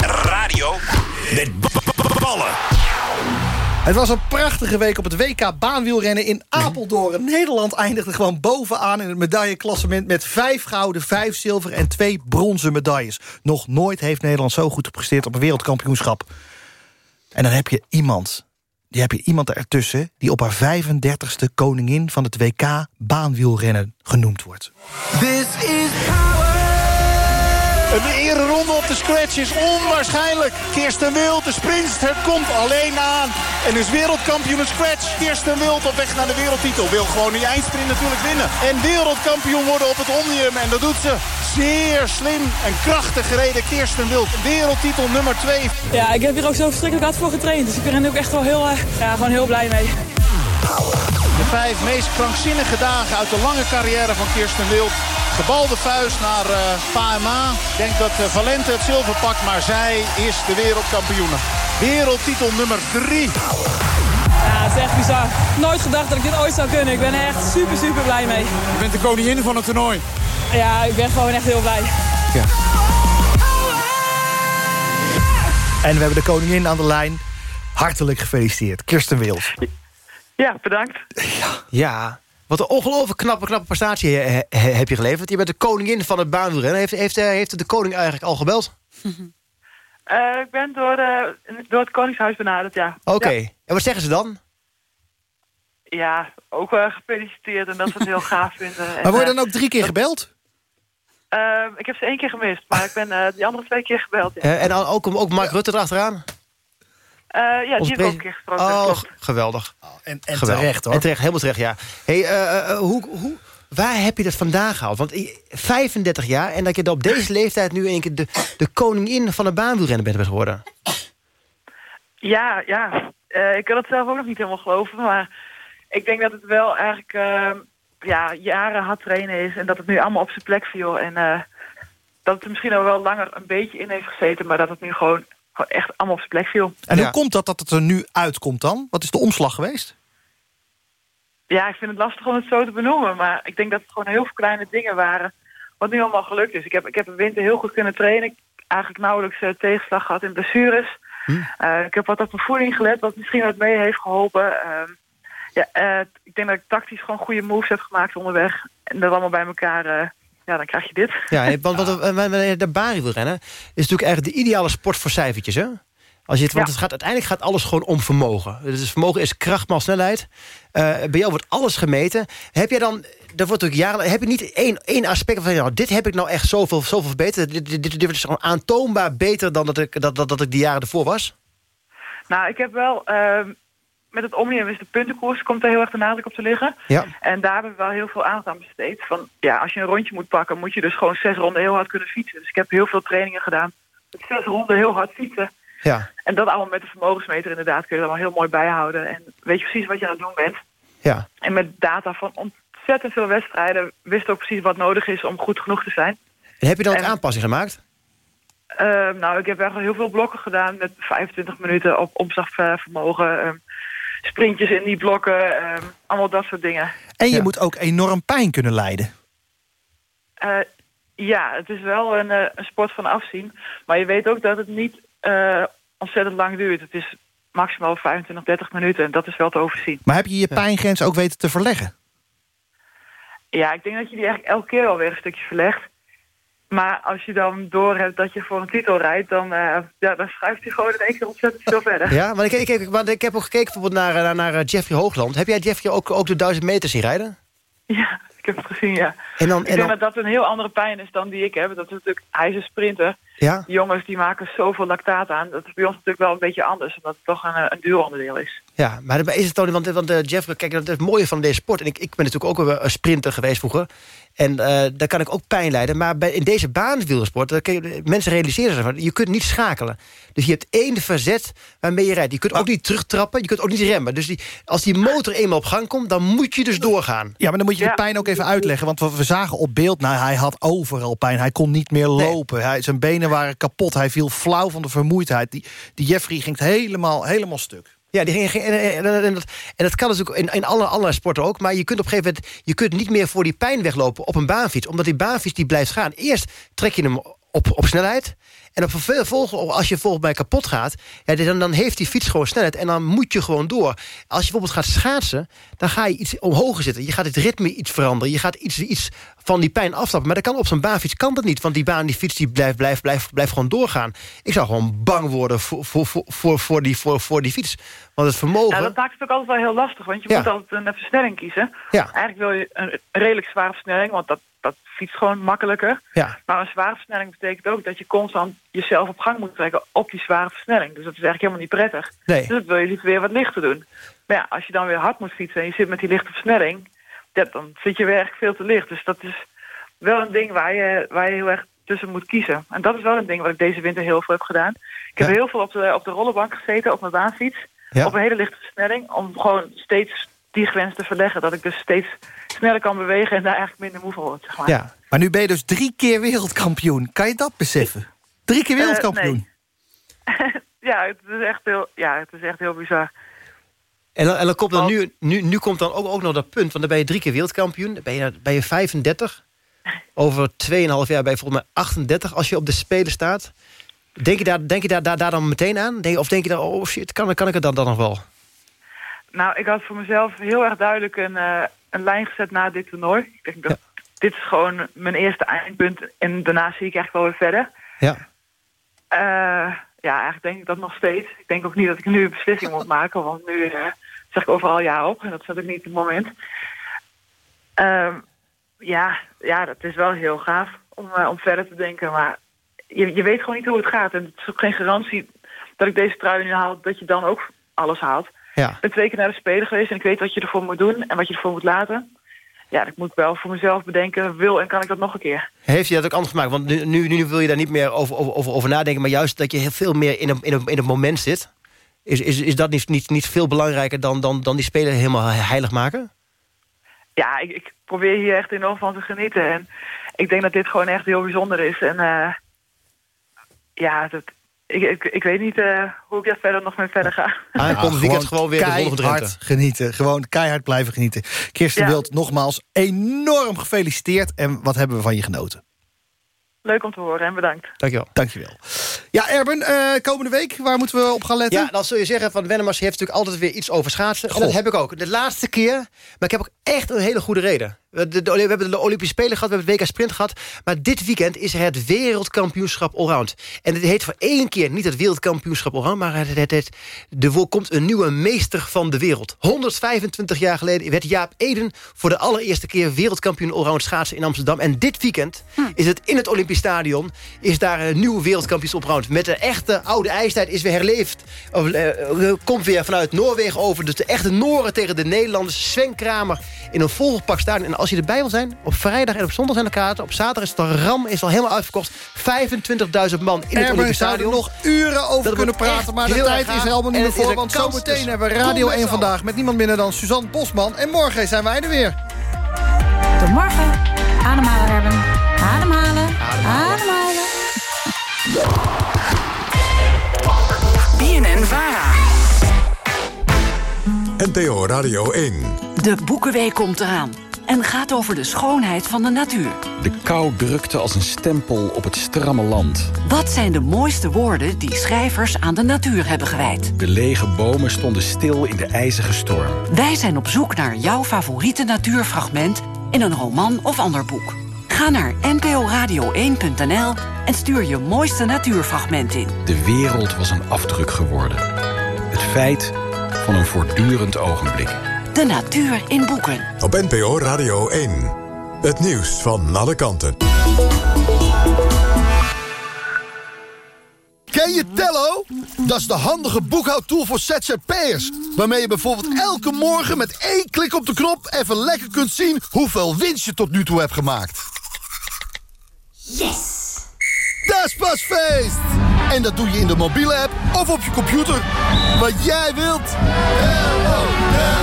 Radio met ballen. Het was een prachtige week op het WK baanwielrennen in Apeldoorn. Nederland eindigde gewoon bovenaan in het medailleklassement... met vijf gouden, vijf zilver en twee bronzen medailles. Nog nooit heeft Nederland zo goed gepresteerd op een wereldkampioenschap. En dan heb je iemand die heb je iemand ertussen... die op haar 35ste koningin van het WK baanwielrennen genoemd wordt. This is Een ereronde op de scratch is onwaarschijnlijk. Kirsten Wild, de sprinter, komt alleen aan. En is wereldkampioen scratch. Kirsten Wild op weg naar de wereldtitel. Wil gewoon die eindsprint natuurlijk winnen. En wereldkampioen worden op het Omnium. En dat doet ze zeer slim en krachtig gereden. Kirsten Wild, wereldtitel nummer 2. Ja, ik heb hier ook zo verschrikkelijk hard voor getraind. Dus ik ben er ook echt wel heel, eh, ja, gewoon heel blij mee. De vijf meest krankzinnige dagen uit de lange carrière van Kirsten Wild. Gebalde vuist naar uh, PMA. Ik denk dat uh, Valente het zilver pakt, maar zij is de wereldkampioene. Wereldtitel nummer drie. Ja, het is echt bizar. Nooit gedacht dat ik dit ooit zou kunnen. Ik ben er echt super, super blij mee. Je bent de koningin van het toernooi. Ja, ik ben gewoon echt heel blij. Ja. En we hebben de koningin aan de lijn. Hartelijk gefeliciteerd, Kirsten Wild. Ja, bedankt. Ja, wat een ongelooflijk knappe, knappe prestatie he- he- heb je geleverd. Je bent de koningin van het baanwielrennen. Heeft, heeft, eh, heeft de koning eigenlijk al gebeld? Eh, ik ben door, eh, door het Koningshuis benaderd, ja. Oké, Ja, en wat zeggen ze dan? ja, ook eh, gefeliciteerd en dat ze het heel gaaf vinden. En, Maar word je eh, dan ook drie keer gebeld? eh, ik heb ze één keer gemist, maar ik ben eh, die andere twee keer gebeld. Ja, Eh, en dan ook, ook Mark Rutte erachteraan? Eh, ja Onze die heb ik ook een keer gesproken. Oh, geweldig. en, en terecht, hoor. En terecht, helemaal terecht, ja. Hey, eh, eh, hoe, hoe, waar heb je dat vandaan gehaald? Want i- 35 jaar en dat je dan op deze leeftijd nu in één keer de, de koningin van de baanwielrennen bent geworden. Ja, ja. Eh, ik kan het zelf ook nog niet helemaal geloven, maar ik denk dat het wel eigenlijk eh, ja, jaren hard trainen is en dat het nu allemaal op zijn plek viel. En eh, dat het er misschien al wel langer een beetje in heeft gezeten, maar dat het nu gewoon, gewoon echt allemaal op zijn plek viel. En hoe komt dat dat het er nu uitkomt dan? Wat is de omslag geweest? Ja, ik vind het lastig om het zo te benoemen, maar ik denk dat het gewoon heel veel kleine dingen waren wat nu allemaal gelukt is. Ik heb, ik heb een winter heel goed kunnen trainen. Ik heb eigenlijk nauwelijks eh, tegenslag gehad in blessures. Eh, ik heb wat op mijn voeding gelet, wat misschien wat mee heeft geholpen. Ehm, ja, eh, ik denk dat ik tactisch gewoon goede moves heb gemaakt onderweg. En dat allemaal bij elkaar, eh, ja, dan krijg je dit. Ja, want, want eh, wanneer je de baanwielrennen is natuurlijk eigenlijk de ideale sport voor cijfertjes, hè? Als je het, want Ja. het gaat, uiteindelijk gaat alles gewoon om vermogen. Dus vermogen is kracht maal snelheid. Eh, bij jou wordt alles gemeten. Heb je dan, daar wordt ook jaren, heb je niet één, één aspect van, nou, dit heb ik nou echt zoveel, zoveel verbeterd. Dit, dit, dit, dit is gewoon aantoonbaar beter dan dat ik, dat, dat, dat ik die jaren ervoor was? Nou, ik heb wel... ehm, met het Omnium is de puntenkoers, komt er heel erg de nadruk op te liggen. Ja. En daar hebben we wel heel veel aandacht aan besteed. Van, ja, als je een rondje moet pakken, moet je dus gewoon zes ronden heel hard kunnen fietsen. Dus ik heb heel veel trainingen gedaan. Met zes ronden heel hard fietsen. Ja, En dat allemaal met de vermogensmeter inderdaad kun je dat allemaal heel mooi bijhouden. En weet je precies wat je aan het doen bent. ja. En met data van ontzettend veel wedstrijden wist ik ook precies wat nodig is om goed genoeg te zijn. En heb je dan ook aanpassingen gemaakt? Ehm, nou, ik heb wel heel veel blokken gedaan met 25 minuten op omslagvermogen. Sprintjes in die blokken, ehm, allemaal dat soort dingen. En je moet ook enorm pijn kunnen lijden. Eh, ja, het is wel een, eh, een sport van afzien. Maar je weet ook dat het niet eh, ontzettend lang duurt. Het is maximaal 25, 30 minuten en dat is wel te overzien. Maar heb je je pijngrens ook weten te verleggen? Ja, ik denk dat je die eigenlijk elke keer alweer een stukje verlegt. Maar als je dan doorhebt dat je voor een titel rijdt... dan, eh, ja, dan schuift hij gewoon in één keer ontzettend veel verder. Ja, want ik, ik, want ik heb ook gekeken bijvoorbeeld naar, naar, naar Jeffrey Hoogland. Heb jij Jeffrey ook, ook de 1000 meter zien rijden? Ja, ik heb het gezien, ja. En dan, Ik en denk dan, dat dat een heel andere pijn is dan die ik heb. Dat is natuurlijk, hij is een sprinter. ja? Die jongens die maken zoveel lactaat aan. Dat is bij ons natuurlijk wel een beetje anders. Omdat het toch een, eh, een duur onderdeel is. Ja, maar dan is het dan, want, want uh, Jeffrey, kijk, dat is het mooie van deze sport. En ik, ik ben natuurlijk ook een, een sprinter geweest vroeger. En uh, daar kan ik ook pijn lijden. Maar bij, in deze baanwielsport, je, mensen realiseren zich van, je kunt niet schakelen. Dus je hebt één verzet waarmee je rijdt. Je kunt ook niet terugtrappen, je kunt ook niet remmen. Dus die, als die motor eenmaal op gang komt, dan moet je dus doorgaan. Ja, maar dan moet je de pijn ook even uitleggen. Want we, we zagen op beeld, nou, hij had overal pijn. Hij kon niet meer lopen. Hij, zijn benen waren kapot. Hij viel flauw van de vermoeidheid. Die, die Jeffrey ging helemaal, helemaal stuk. Ja, die ging, ging en, en, en, en, dat, en dat kan natuurlijk in, in alle andere sporten ook. Maar je kunt op een gegeven moment je kunt niet meer voor die pijn weglopen op een baanfiets. Omdat die baanfiets die blijft gaan. Eerst trek je hem op, op snelheid. En op veel, volg- als je volgens mij kapot gaat... Ja, dan, dan heeft die fiets gewoon snelheid en dan moet je gewoon door. Als je bijvoorbeeld gaat schaatsen, dan ga je iets omhoog zitten. Je gaat het ritme iets veranderen. Je gaat iets, iets van die pijn afstappen. Maar dat kan op zo'n baanfiets kan dat niet. Want die baan, die fiets, die blijft, blijft, blijft, blijft gewoon doorgaan. Ik zou gewoon bang worden voor, voor, voor, voor, die, voor, voor die fiets. Want het vermogen... Ja, dat maakt het ook altijd wel heel lastig, want je Ja. moet altijd een versnelling kiezen. Ja. Eigenlijk wil je een redelijk zware versnelling, want dat, dat fietst gewoon makkelijker. Ja. Maar een zware versnelling betekent ook dat je constant jezelf op gang moet trekken op die zware versnelling. Dus dat is eigenlijk helemaal niet prettig. Nee. Dus dat wil je liever weer wat lichter doen. Maar ja, als je dan weer hard moet fietsen en je zit met die lichte versnelling, ja, dan zit je weer echt veel te licht. Dus dat is wel een ding waar je, waar je heel erg tussen moet kiezen. En dat is wel een ding wat ik deze winter heel veel heb gedaan. Ik heb Ja. heel veel op de, op de rollenbank gezeten, op mijn baanfiets. Ja. Op een hele lichte versnelling. Om gewoon steeds die grens te verleggen. Dat ik dus steeds sneller kan bewegen en daar eigenlijk minder moe van word. Zeg maar. Ja. Maar nu ben je dus drie keer wereldkampioen. Kan je dat beseffen? Drie keer Eh, wereldkampioen. ja, het is echt heel, ja, het is echt heel bizar. En dan, en dan komt dan nu, nu, nu komt dan ook, ook nog dat punt, want dan ben je drie keer wereldkampioen. Dan ben je, ben je 35. Over 2,5 jaar ben je volgens mij 38 als je op de Spelen staat. Denk je daar, denk je daar, daar, daar dan meteen aan? Denk, of denk je dan, oh shit, kan, kan ik het dan, dan nog wel? Nou, ik had voor mezelf heel erg duidelijk een, eh, een lijn gezet na dit toernooi. Ik denk dat dit is gewoon mijn eerste eindpunt. En daarna zie ik eigenlijk wel weer verder. Ja. Eh, ja, eigenlijk denk ik dat nog steeds. Ik denk ook niet dat ik nu een beslissing moet maken. Want nu eh, zeg ik overal ja op. En dat is natuurlijk niet het moment. Ehm, ja, ja, dat is wel heel gaaf om, om verder te denken. Maar je, je weet gewoon niet hoe het gaat. En het is ook geen garantie dat ik deze trui nu haal... dat je dan ook alles haalt. Ja. Ik ben twee keer naar de Spelen geweest en ik weet wat je ervoor moet doen en wat je ervoor moet laten. Ja, ik moet wel voor mezelf bedenken, wil en kan ik dat nog een keer? Heeft je dat ook anders gemaakt? Want nu, nu, nu wil je daar niet meer over, over, over, nadenken... maar juist dat je heel veel meer in, een, in, een, in het moment zit. Is, is, is dat niet, niet, niet veel belangrijker dan, dan, dan die spelen helemaal heilig maken? Ja, ik, ik probeer hier echt enorm van te genieten. En ik denk dat dit gewoon echt heel bijzonder is. En eh, ja, dat, ik, ik, ik weet niet eh, hoe ik daar verder nog mee verder ga. Aankomend weekend gewoon weer de volgende keihard genieten. Gewoon keihard blijven genieten. Kirsten Ja. Wild, nogmaals enorm gefeliciteerd. En wat hebben we van je genoten. Leuk om te horen en bedankt. Dankjewel. Dankjewel. Ja, Erben, eh, komende week, waar moeten we op gaan letten? Ja, dan zul je zeggen, van Wennemars heeft natuurlijk altijd weer iets over schaatsen. En dat heb ik ook. De laatste keer, maar ik heb ook echt een hele goede reden. We, de- de- we hebben de Olympische Spelen gehad, we hebben het WK Sprint gehad. Maar dit weekend is het wereldkampioenschap allround. En het heet voor één keer niet het wereldkampioenschap allround... maar het, het, het, er komt een nieuwe meester van de wereld. 125 jaar geleden werd Jaap Eden voor de allereerste keer... wereldkampioen allround schaatsen in Amsterdam. En dit weekend is het in het Olympisch Stadion... is daar een nieuwe wereldkampioenschap allround. Met de echte oude ijstijd is weer herleefd. Of, eh, eh, komt weer vanuit Noorwegen over. Dus de echte Noren tegen de Nederlanders. Sven Kramer in een volgepakt stadion. En als je erbij wil zijn, op vrijdag en op zondag zijn de kaarten. Op zaterdag is het een ram, is al helemaal uitverkocht. 25.000 man in het Olympisch er Stadion. nog uren over Dat kunnen praten... maar de tijd is er helemaal niet meer voor... want kans, zometeen dus hebben we Radio met 1 z'n vandaag... met niemand minder dan Suzanne Bosman. En morgen zijn wij er weer. Tot morgen. Ademhalen, Erben. Ademhalen. Ademhalen. BNN Vara. NPO Radio 1. De Boekenweek komt eraan. En gaat over de schoonheid van de natuur. De kou drukte als een stempel op het stramme land. Wat zijn de mooiste woorden die schrijvers aan de natuur hebben gewijd? De lege bomen stonden stil in de ijzige storm. Wij zijn op zoek naar jouw favoriete natuurfragment in een roman of ander boek. Ga naar nporadio1.nl en stuur je mooiste natuurfragment in. De wereld was een afdruk geworden. Het feit van een voortdurend ogenblik. De natuur in boeken. Op NPO Radio 1. Het nieuws van alle kanten. Ken je Tello? Dat is de handige boekhoudtool voor ZZP'ers. Waarmee je bijvoorbeeld elke morgen met één klik op de knop... even lekker kunt zien hoeveel winst je tot nu toe hebt gemaakt. Yes! Dat is pas feest! En dat doe je in de mobiele app of op je computer. Wat jij wilt.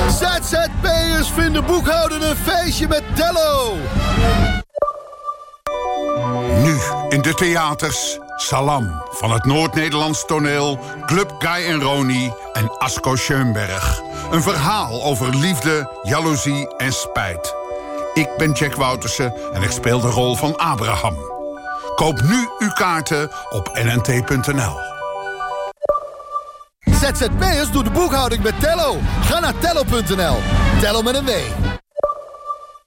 ZZP'ers vinden boekhouden een feestje met Tello. Nu in de theaters Salam van het Noord-Nederlands toneel... Club Guy en Roni en Asko Schoenberg. Een verhaal over liefde, jaloezie en spijt. Ik ben Jack Woutersen en ik speel de rol van Abraham. Koop nu uw kaarten op nnt.nl. ZZP'ers doet de boekhouding met Tello. Ga naar tello.nl. Tello met een W.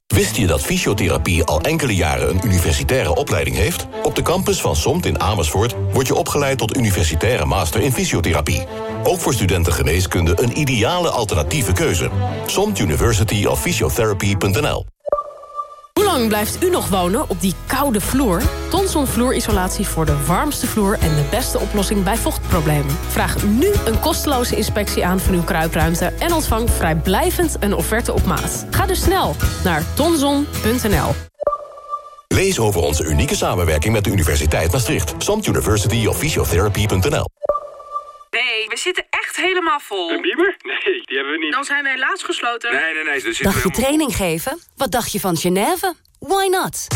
Wist je dat fysiotherapie al enkele jaren een universitaire opleiding heeft? Op de campus van SOMT in Amersfoort word je opgeleid tot universitaire master in fysiotherapie. Ook voor studenten geneeskunde een ideale alternatieve keuze. SOMT University of blijft u nog wonen op die koude vloer? Tonson vloerisolatie voor de warmste vloer en de beste oplossing bij vochtproblemen. Vraag nu een kosteloze inspectie aan van uw kruipruimte... en ontvang vrijblijvend een offerte op maat. Ga dus snel naar tonson.nl. Lees over onze unieke samenwerking met de Universiteit Maastricht. SOMT University of Nee, we zitten echt helemaal vol. Een bieber? Nee, die hebben we niet. Dan zijn we helaas gesloten. Nee, nee, nee. Zitten Dacht je training geven? Wat dacht je van Genève? Why not?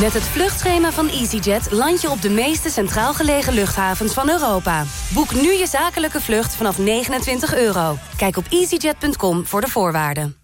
Met het vluchtschema van EasyJet land je op de meeste centraal gelegen luchthavens van Europa. Boek nu je zakelijke vlucht vanaf 29 euro. Kijk op easyjet.com voor de voorwaarden.